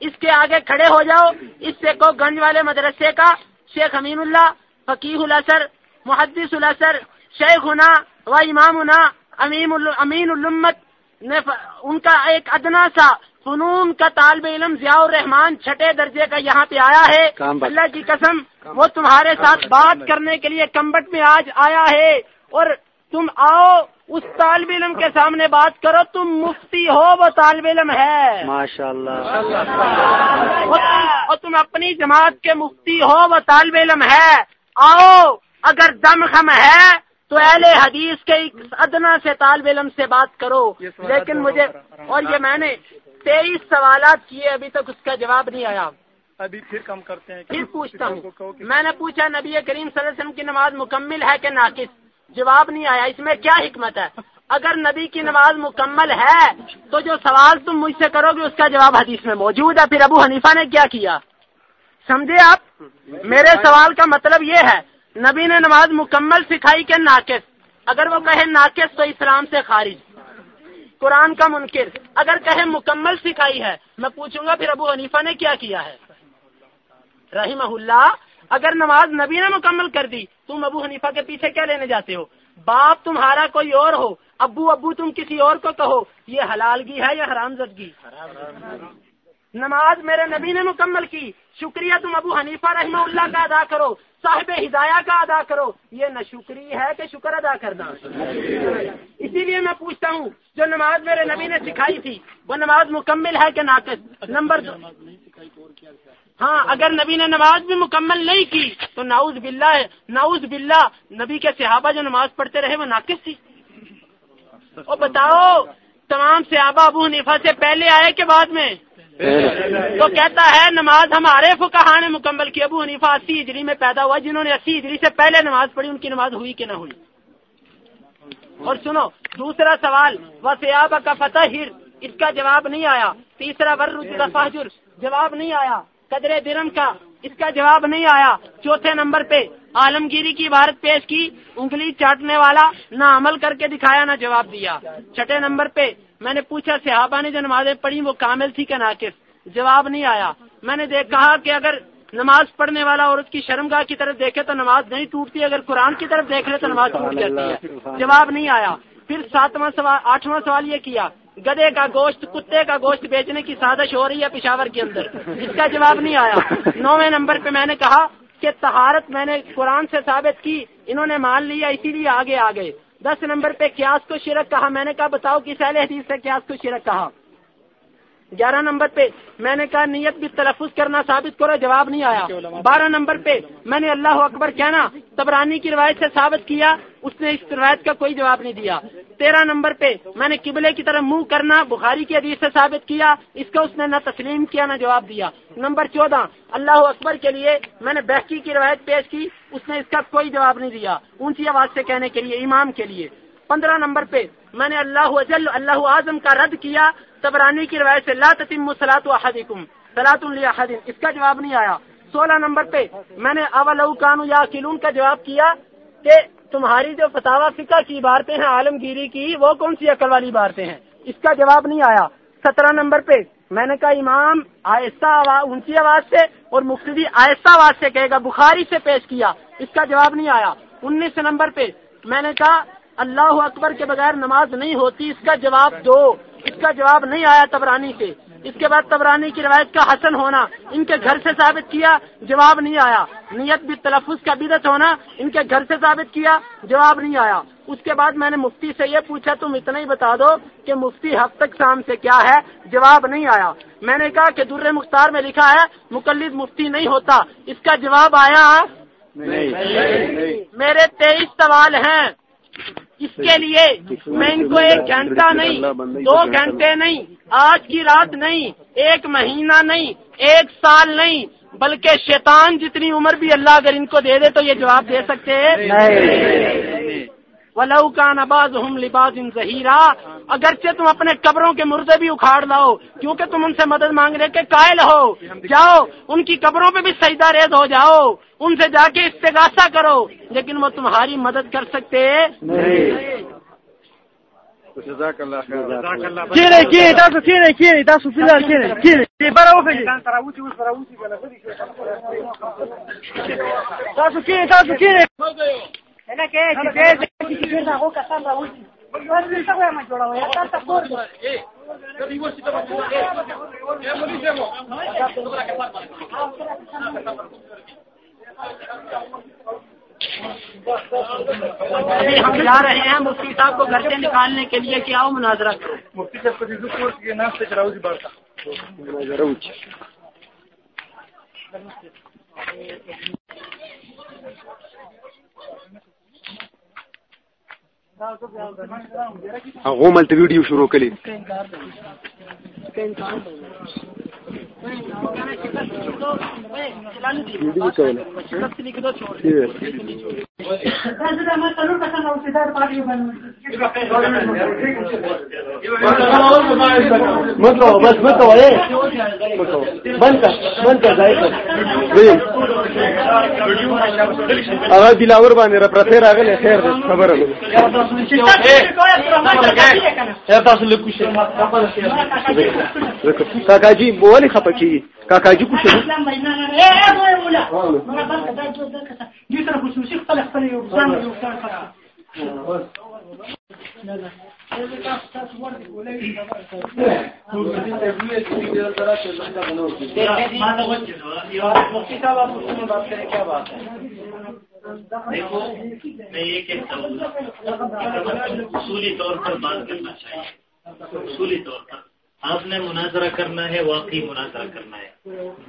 اس کے آگے کھڑے ہو جاؤ، اس سے کو گنج والے مدرسے کا شیخ امین اللہ فقیح الاثر محدث الاثر شیخ ہونا و امام ہونا امین الامت نے ان کا ایک ادنا سا فنون کا طالب علم ضیاء الرحمان چھٹے درجے کا یہاں پہ آیا ہے۔ اللہ کی قسم وہ تمہارے ساتھ بات کرنے کے لیے کمبٹ میں آج آیا ہے اور تم آؤ۔ اس طالب علم کے سامنے بات کرو تم مفتی ہو وہ طالب علم ہے۔ ماشاء اللہ اور تم اپنی جماعت کے مفتی ہو وہ طالب علم ہے۔ آؤ اگر دم خم ہے تو اہل حدیث کے ادنا سے طالب علم سے بات کرو۔ لیکن مجھے اور یہ میں نے تیئیس سوالات کیے ابھی تک اس کا جواب نہیں آیا۔ ابھی پھر کم کرتے ہیں پھر پوچھتا ہوں۔ میں نے پوچھا نبی کریم صلی اللہ علیہ وسلم کی نماز مکمل ہے کہ ناقص؟ جواب نہیں آیا۔ اس میں کیا حکمت ہے؟ اگر نبی کی نماز مکمل ہے، تو جو سوال تم مجھ سے کرو گے، اس کا جواب حدیث میں موجود ہے۔ پھر ابو حنیفہ نے کیا کیا؟ سمجھے آپ؟ میرے سوال کا مطلب یہ ہے، نبی نے نماز مکمل سکھائی کہ ناقص؟ اگر وہ کہے ناقص، تو اسلام سے خارج۔ قرآن کا منکر۔ اگر کہے مکمل سکھائی ہے، میں پوچھوں گا، پھر ابو حنیفہ نے کیا کیا ہے؟ رحمہ اللہ اگر نماز نبی نے مکمل کر دی، تم ابو حنیفہ کے پیچھے کیا لینے جاتے ہو؟ باپ تمہارا کوئی اور ہو، ابو ابو تم کسی اور کو کہو، یہ حلالگی ہے یا حرام زدگی نماز میرے نبی نے مکمل کی، شکریہ تم ابو حنیفہ رحمہ اللہ کا ادا کرو، صاحب ہدایہ کا ادا کرو، یہ نہ شکری ہے کہ شکر ادا کرنا۔ اسی لیے میں پوچھتا ہوں، جو نماز میرے نبی نے سکھائی تھی، وہ نماز مکمل ہے کہ ناقص؟ نمبر دو۔ ہاں اگر نبی نے نماز بھی مکمل نہیں کی تو ناؤز باللہ ہے ناؤز باللہ نبی کے صحابہ جو نماز پڑھتے رہے وہ ناقص تھی۔ اور بتاؤ تمام صحابہ ابو حنیفہ سے پہلے آئے کے بعد میں؟ تو کہتا ہے نماز ہمارے فکہ نے مکمل کی۔ ابو حنیفہ اسی ہجری میں پیدا ہوا جنہوں نے اسی ہجری سے پہلے نماز پڑھی ان کی نماز ہوئی کہ نہ ہوئی؟ اور سنو دوسرا سوال وہ سیاب کا فتح ہر اس کا جواب نہیں آیا۔ تیسرا فاجر جواب نہیں آیا۔ قدر درم کا اس کا جواب نہیں آیا۔ چوتھے نمبر پہ عالمگیری کی عبارت پیش کی۔ انگلی چاٹنے والا نہ عمل کر کے دکھایا نہ جواب دیا۔ چھٹے نمبر پہ میں نے پوچھا، صحابہ نے جو نمازیں پڑھی وہ کامل تھی کہ ناقص؟ جواب نہیں آیا۔ میں نے دیکھ کہا کہ اگر نماز پڑھنے والا اور اس کی شرمگاہ کی طرف دیکھے تو نماز نہیں ٹوٹتی، اگر قرآن کی طرف دیکھ لے تو نماز ٹوٹ جاتی ہے۔ جواب نہیں آیا۔ پھر ساتواں سوال، آٹھواں سوال یہ کیا۔ گدے کا گوشت، کتے کا گوشت بیچنے کی سازش ہو رہی ہے پشاور کے اندر۔ اس کا جواب نہیں آیا۔ نویں نمبر پہ میں نے کہا کہ تہارت میں نے قرآن سے ثابت کی، انہوں نے مان لیا، اسی لیے آگے آ گئے۔ دس نمبر پہ کیاس کو شرک کہا۔ میں نے کہا، بتاؤ کس اہل حدیث سے کیاس کو شرک کہا؟ گیارہ نمبر پہ میں نے کہا، نیت بھی تلفظ کرنا ثابت کرو، جواب نہیں آیا۔ بارہ نمبر پہ میں نے اللہ اکبر کہنا، تبرانی کی روایت سے ثابت کیا اس نے اس روایت کا کوئی جواب نہیں دیا۔ تیرہ نمبر پہ میں نے قبلے کی طرف منہ کرنا، بخاری کی حدیث سے ثابت کیا، اس کا اس نے نہ تسلیم کیا نہ جواب دیا۔ نمبر چودہ، اللہ اکبر کے لیے میں نے بحقی کی روایت پیش کی، اس نے اس کا کوئی جواب نہیں دیا۔ اونچی آواز سے کہنے کے لیے، امام کے لیے۔ پندرہ نمبر پہ میں نے اللہ اجل، اللہ اعظم کا رد کیا، تبرانی کی روایت سے، لا تتم سلاط احدکم سلاط الحدین اس کا جواب نہیں آیا۔ سولہ نمبر پہ میں نے اول کانو یا کلون کا جواب کیا کہ تمہاری جو فتوا فقہ کی عبارتیں ہیں عالمگیری کی، وہ کون سی عقل والی عبارتیں ہیں؟ اس کا جواب نہیں آیا۔ سترہ نمبر پہ میں نے کہا، امام آہستہ اونچی آواز سے اور مفتی آہستہ آواز سے کہے گا، بخاری سے پیش کیا۔ اس کا جواب نہیں آیا۔ انیس نمبر پہ میں نے کہا، اللہ اکبر کے بغیر نماز نہیں ہوتی، اس کا جواب دو۔ اس کا جواب نہیں آیا تبرانی سے اس کے بعد تبرانی کی روایت کا حسن ہونا ان کے گھر سے ثابت کیا جواب نہیں آیا۔ نیت بھی تلفظ کا بدت ہونا ان کے گھر سے ثابت کیا جواب نہیں آیا۔ اس کے بعد میں نے مفتی سے یہ پوچھا تم اتنا ہی بتا دو کہ مفتی حق تک شام سے کیا ہے؟ جواب نہیں آیا۔ میں نے کہا کہ در مختار میں لکھا ہے مقلد مفتی نہیں ہوتا۔ اس کا جواب آیا؟ میرے تیئیس سوال ہیں۔ اس کے لیے میں ان کو ایک گھنٹہ نہیں دو گھنٹے نہیں آج کی رات نہیں ایک مہینہ نہیں ایک سال نہیں بلکہ شیطان جتنی عمر بھی اللہ اگر ان کو دے دے تو یہ جواب دے سکتے ہیں۔ ولو کا نباز ہم لباس ان ظہیرہ اگرچہ تم اپنے قبروں کے مردے بھی اکھاڑ لاؤ کیونکہ تم ان سے مدد مانگنے کے قائل ہو جاؤ ان کی قبروں پہ بھی سجدہ ریز ہو جاؤ ان سے جا کے استغاثہ کرو لیکن وہ تمہاری مدد کر سکتے ابھی ہم جا رہے ہیں مفتی صاحب کو گھر سے نکالنے کے لیے کیا ہو مناظرہ کرو۔ مفتی صاحب کو نام سے کراؤ جی بات ہاں، هغه ملته ویډیو شروع کړي بس مکو بند کر بند کر هغه دلاور باندې را پرته راغلی خیر دی خبره ده کاکاجی ولې خپه کیږي کاکاجی کو شو دیکھو، میں یہ کہتا ہوں، اصولی طور پر بات کرنا چاہیے۔ اصولی طور پر۔ آپ نے مناظرہ کرنا ہے واقعی مناظرہ کرنا ہے۔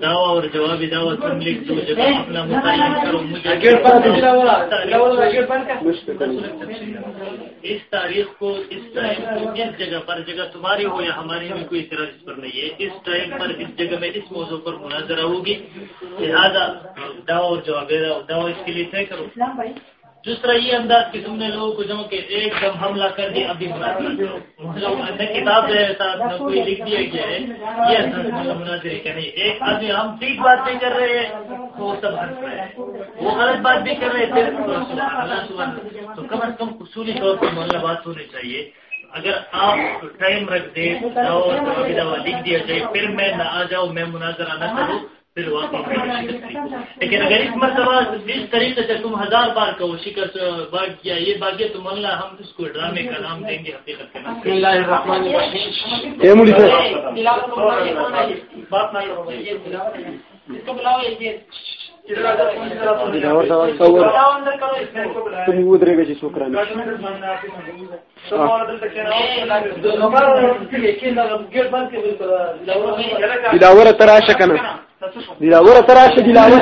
دعویٰ اور جوابی دعویٰ تم لکھ دو جب اپنا متعین کرو مجھے اس تاریخ کو اس ٹائم کو اس جگہ پر جگہ تمہاری ہو یا ہماری بھی کوئی اعتراض اس پر نہیں ہے۔ اس ٹائم پر اس جگہ میں اس موضوع پر مناظرہ ہوگی۔ لہٰذا دعویٰ اور جواب دعویٰ اس کے لیے طے کرو۔ دوسرا یہ انداز کہ تم نے لوگوں کو جمع کے ایک دم حملہ کر دیا، ابھی نہ مطلب کتاب نہ کوئی لکھ دیا گیا ہے۔ یہ مناظر کیا نہیں، ایک آدمی ہم ٹھیک بات نہیں کر رہے ہیں، تو وہ سب ہنس رہے ہیں۔ وہ غلط بات بھی کر رہے تھے تو کم از کم اصولی طور پر محلہ بات ہونی چاہیے۔ اگر آپ ٹائم رکھ دیں دوا لکھ دیا جائے، پھر میں نہ آ جاؤں، میں مناظرہ نہ کروں۔ پھر لیکن اگر اس مرتبہ اس طریقے سے تم ہزار بار کہو شکست باغ کیا یہ باغیہ تو اللہ ہم اس کو ڈرامے کا نام دیں گے حقیقت کا نام دلاور تراش کنا دلاور تراش دلاور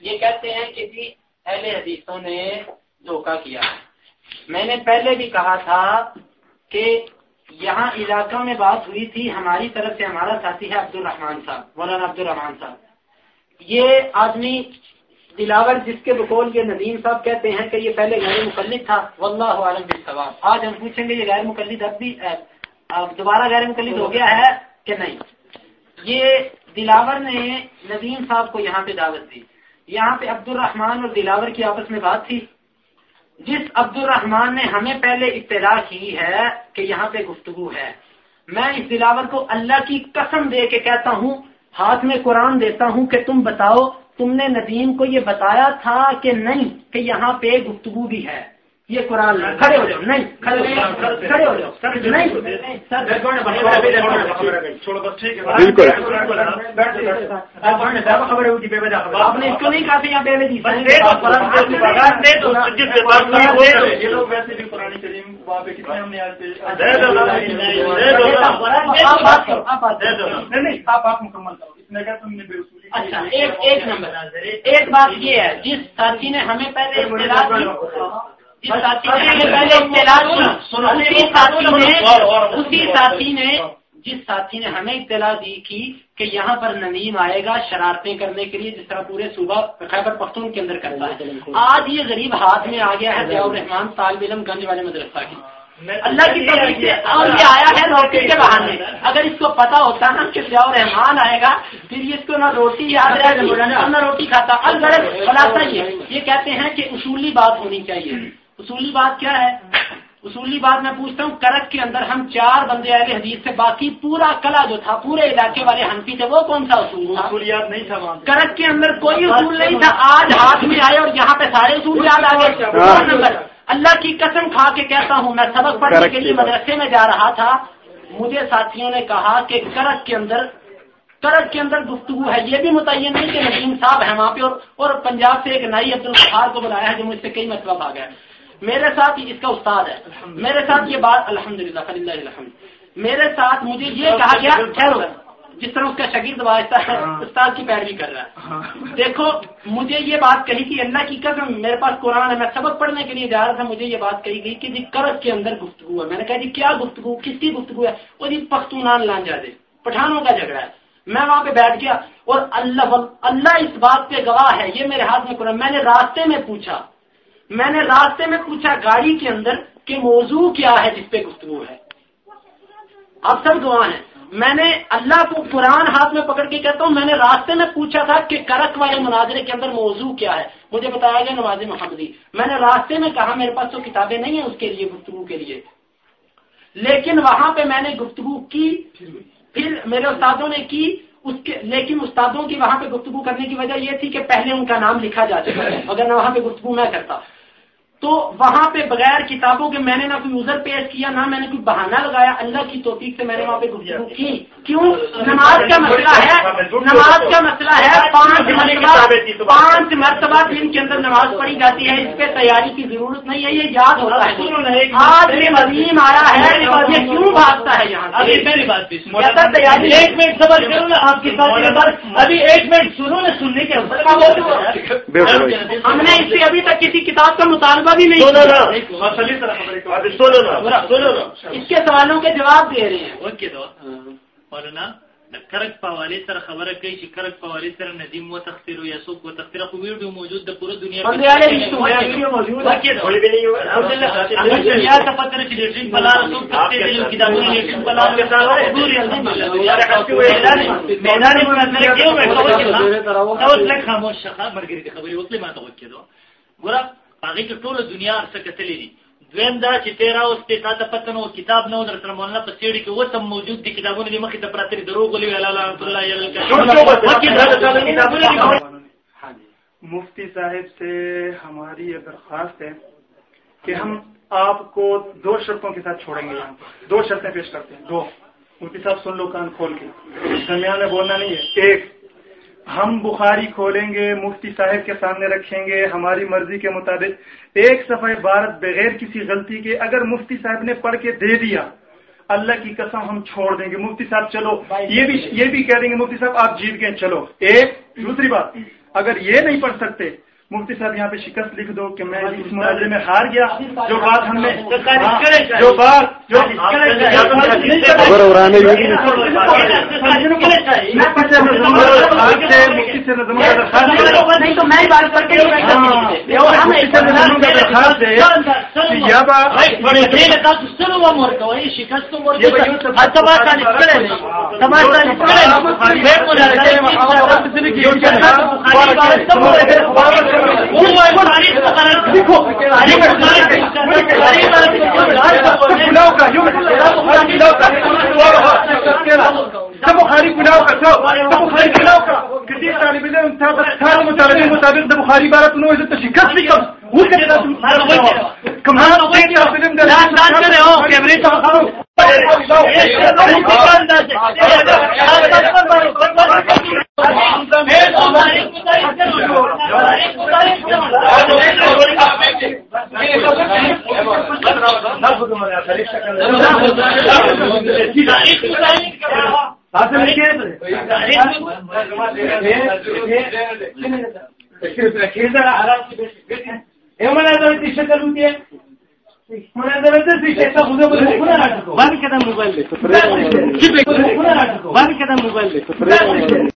یہ کہتے ہیں کہ جی اہل حدیثوں نے دھوکہ کیا۔ میں نے پہلے بھی کہا تھا کہ یہاں علاقوں میں بات ہوئی تھی ہماری طرف سے ہمارا ساتھی ہے عبد الرحمان صاحب مولانا عبد الرحمان صاحب۔ یہ آدمی دلاور جس کے بقول یہ ندیم صاحب کہتے ہیں کہ یہ پہلے غیر مقلد تھا واللہ عالم بالثواب آج ہم پوچھیں گے یہ غیر مقلد اب بھی اب دوبارہ غیر مقلد ہو گیا ہے کہ نہیں؟ یہ دلاور نے ندیم صاحب کو یہاں پہ دعوت دی۔ یہاں پہ عبد الرحمان اور دلاور کی آپس میں بات تھی۔ جس عبد الرحمان نے ہمیں پہلے اطلاع کی ہے کہ یہاں پہ گفتگو ہے۔ میں اس دلاور کو اللہ کی قسم دے کے کہتا ہوں، ہاتھ میں قرآن دیتا ہوں کہ تم بتاؤ، تم نے ندیم کو یہ بتایا تھا کہ نہیں، کہ یہاں پہ گفتگو بھی ہے۔ یہ قرآن کھڑے ہو جاؤ نہیں کھڑے ہو جاؤ نہیں بالکل۔ آپ نے اس کو نہیں کہا تھا یہاں بے اچھا ایک نمبر۔ ایک بات یہ ہے جس ساتھی نے ہمیں پہلے نے پہلے ساتھی نے اسی ساتھی نے جس ساتھی نے ہمیں اطلاع دی کی کہ یہاں پر ننیم آئے گا شرارتیں کرنے کے لیے جس طرح پورے صوبہ خیبر پختون کے اندر کرتا ہے۔ آج یہ غریب ہاتھ میں آ گیا ہے ضیاء الرحمان طالب علم گنج والے مدرسہ کی اللہ کی طرف سے اور یہ آیا ہے روٹی کے بہانے۔ اگر اس کو پتا ہوتا نا کہ ضیاء الرحمان آئے گا پھر یہ اس کو نہ روٹی یاد رہے گا نہ روٹی کھاتا۔ الغرض خلاصہ یہ۔ یہ کہتے ہیں کہ اصولی بات ہونی چاہیے۔ اصولی بات کیا ہے؟ اصولی بات میں پوچھتا ہوں کرک کے اندر ہم چار بندے اہل حدیث سے باقی پورا کلا جو تھا پورے علاقے والے ہنفی تھے وہ کون سا اصول تھا؟ اصولیات نہیں تھا کرک کے اندر کوئی اصول نہیں تھا آج ہاتھ میں آئے اور یہاں پہ سارے اصول یاد آ گئے۔ نمبر۔ اللہ کی قسم کھا کے کہتا ہوں میں سبق پڑھنے کے لیے مدرسے میں جا رہا تھا۔ مجھے ساتھیوں نے کہا کہ کرک کے اندر کرک کے اندر گفتگو ہے۔ یہ بھی متعین نہیں کہ نظیم صاحب ہے وہاں پہ اور پنجاب سے ایک نئی عبد الخار کو بلایا ہے جو مجھ سے کئی مطلب آ گیا میرے ساتھ اس کا استاد ہے. میرے ساتھ یہ بات الحمد للہ الحمد. میرے ساتھ مجھے یہ کہا گیا ٹھہرو. جس طرح اس کا شگرد واجتا ہے استاد کی پیروی کر رہا ہے۔ دیکھو مجھے یہ بات کہی کہ اللہ کی قسم میرے پاس قرآن ہے میں سبق پڑھنے کے لیے جا رہا تھا مجھے یہ بات کہی گئی کہ جی کرد کے اندر گفتگو ہے۔ میں نے کہا جی کیا گفتگو؟ کس کی گفتگو ہے؟ وہ جی پختونان لان جا دے پٹھانوں کا جھگڑا ہے۔ میں وہاں پہ بیٹھ گیا اور اللہ اللہ اس بات پہ گواہ ہے یہ میرے ہاتھ میں قرآن میں نے راستے میں پوچھا میں نے راستے میں پوچھا گاڑی کے اندر کہ موضوع کیا ہے جس پہ گفتگو ہے۔ آپ سب گواہ ہیں۔ میں نے اللہ کو قرآن ہاتھ میں پکڑ کے کہتا ہوں، میں نے راستے میں پوچھا تھا کہ کرک والے مناظرے کے اندر موضوع کیا ہے۔ مجھے بتایا گیا نواز محمدی۔ میں نے راستے میں کہا، میرے پاس تو کتابیں نہیں ہیں اس کے لیے، گفتگو کے لیے۔ لیکن وہاں پہ میں نے گفتگو کی، پھر میرے استادوں نے کی۔ اس کے، لیکن استادوں کی وہاں پہ گفتگو کرنے کی وجہ یہ تھی کہ پہلے ان کا نام لکھا جا چکا ہے۔ اگر میں وہاں پہ گفتگو میں کرتا۔ تو وہاں پہ بغیر کتابوں کے میں نے نہ کوئی یوزر پیش کیا، نہ میں نے کوئی بہانہ لگایا، اللہ کی توفیق سے میں نے وہاں پہ گفتگو کی۔ کیوں؟ نماز کا مسئلہ ہے نماز کا مسئلہ ہے پانچ مرتبہ پانچ مرتبہ دن کے اندر نماز پڑھی جاتی ہے اس پہ تیاری کی ضرورت نہیں ہے یہ یاد ہوتا ہے۔ آج یہ عظیم آیا ہے یہ کیوں بھاگتا ہے یہاں ابھی میری بات سنو۔ تیاری ایک منٹ صبر کرو نا آپ کی بات ابھی ایک منٹ سنو نا سننے کے ہم نے اس سے ابھی تک کسی کتاب کا مطالبہ بھی نہیں کیا۔ اس کے سوالوں کے جواب دے رہے ہیں۔ مولانا کرک پاوالی سره خبره کوي چې کرک پاوالی سره ندیم و تخسیر یا سوق و تخسیر خو ویډیو موجود د پوره دنیا ہے دنیا ته پتر چې د ټیم بلا سوق تخسیر د کتابونو د ټیم بلا کے ساتھ میدان مناظره کې و او لک خاموش شخه مرګري خبري وکړي ما ته وکړي دو ګور هغه کې ټول دنیا څه کتلې دي دویم دا چې تیرا اوس ته تاسو پته نو کتاب نو در سره مولانا په سیړي کې وته موجود دي کتابونه دي مخې ته پراته دي دروغ ولي الله رحمت الله مفتی صاحب سے ہماری یہ درخواست ہے کہ ہم آپ کو دو شرطوں کے ساتھ چھوڑیں گے دو شرطیں پیش کرتے ہیں دو۔ مفتی صاحب سن لو کان کھول کے۔ درمیان میں بولنا نہیں ہے۔ ایک ہم بخاری کھولیں گے، مفتی صاحب کے سامنے رکھیں گے، ہماری مرضی کے مطابق۔ ایک صفحہ بھارت بغیر کسی غلطی کے اگر مفتی صاحب نے پڑھ کے دے دیا، اللہ کی قسم ہم چھوڑ دیں گے۔ مفتی صاحب، چلو، یہ بھی یہ بھی کہہ دیں گے، مفتی صاحب، آپ جیت گئے، چلو۔ ایک، دوسری بات، اگر یہ نہیں پڑھ سکتے مفتی صاحب یہاں پہ شکست لکھ دو کہ میں اس معاہدے میں ہار گیا جو بات ہم نے جو بات جو نہیں تو میں بات کر کے بخاری پلاؤ کا بخاری پلاؤ کا کسی طالب علم مطالبے مطابق بخاری بارہ تنوع سے شکست بھی کم وہ کھیل رہا ہے شکل بند کے موبائل بند کے موبائل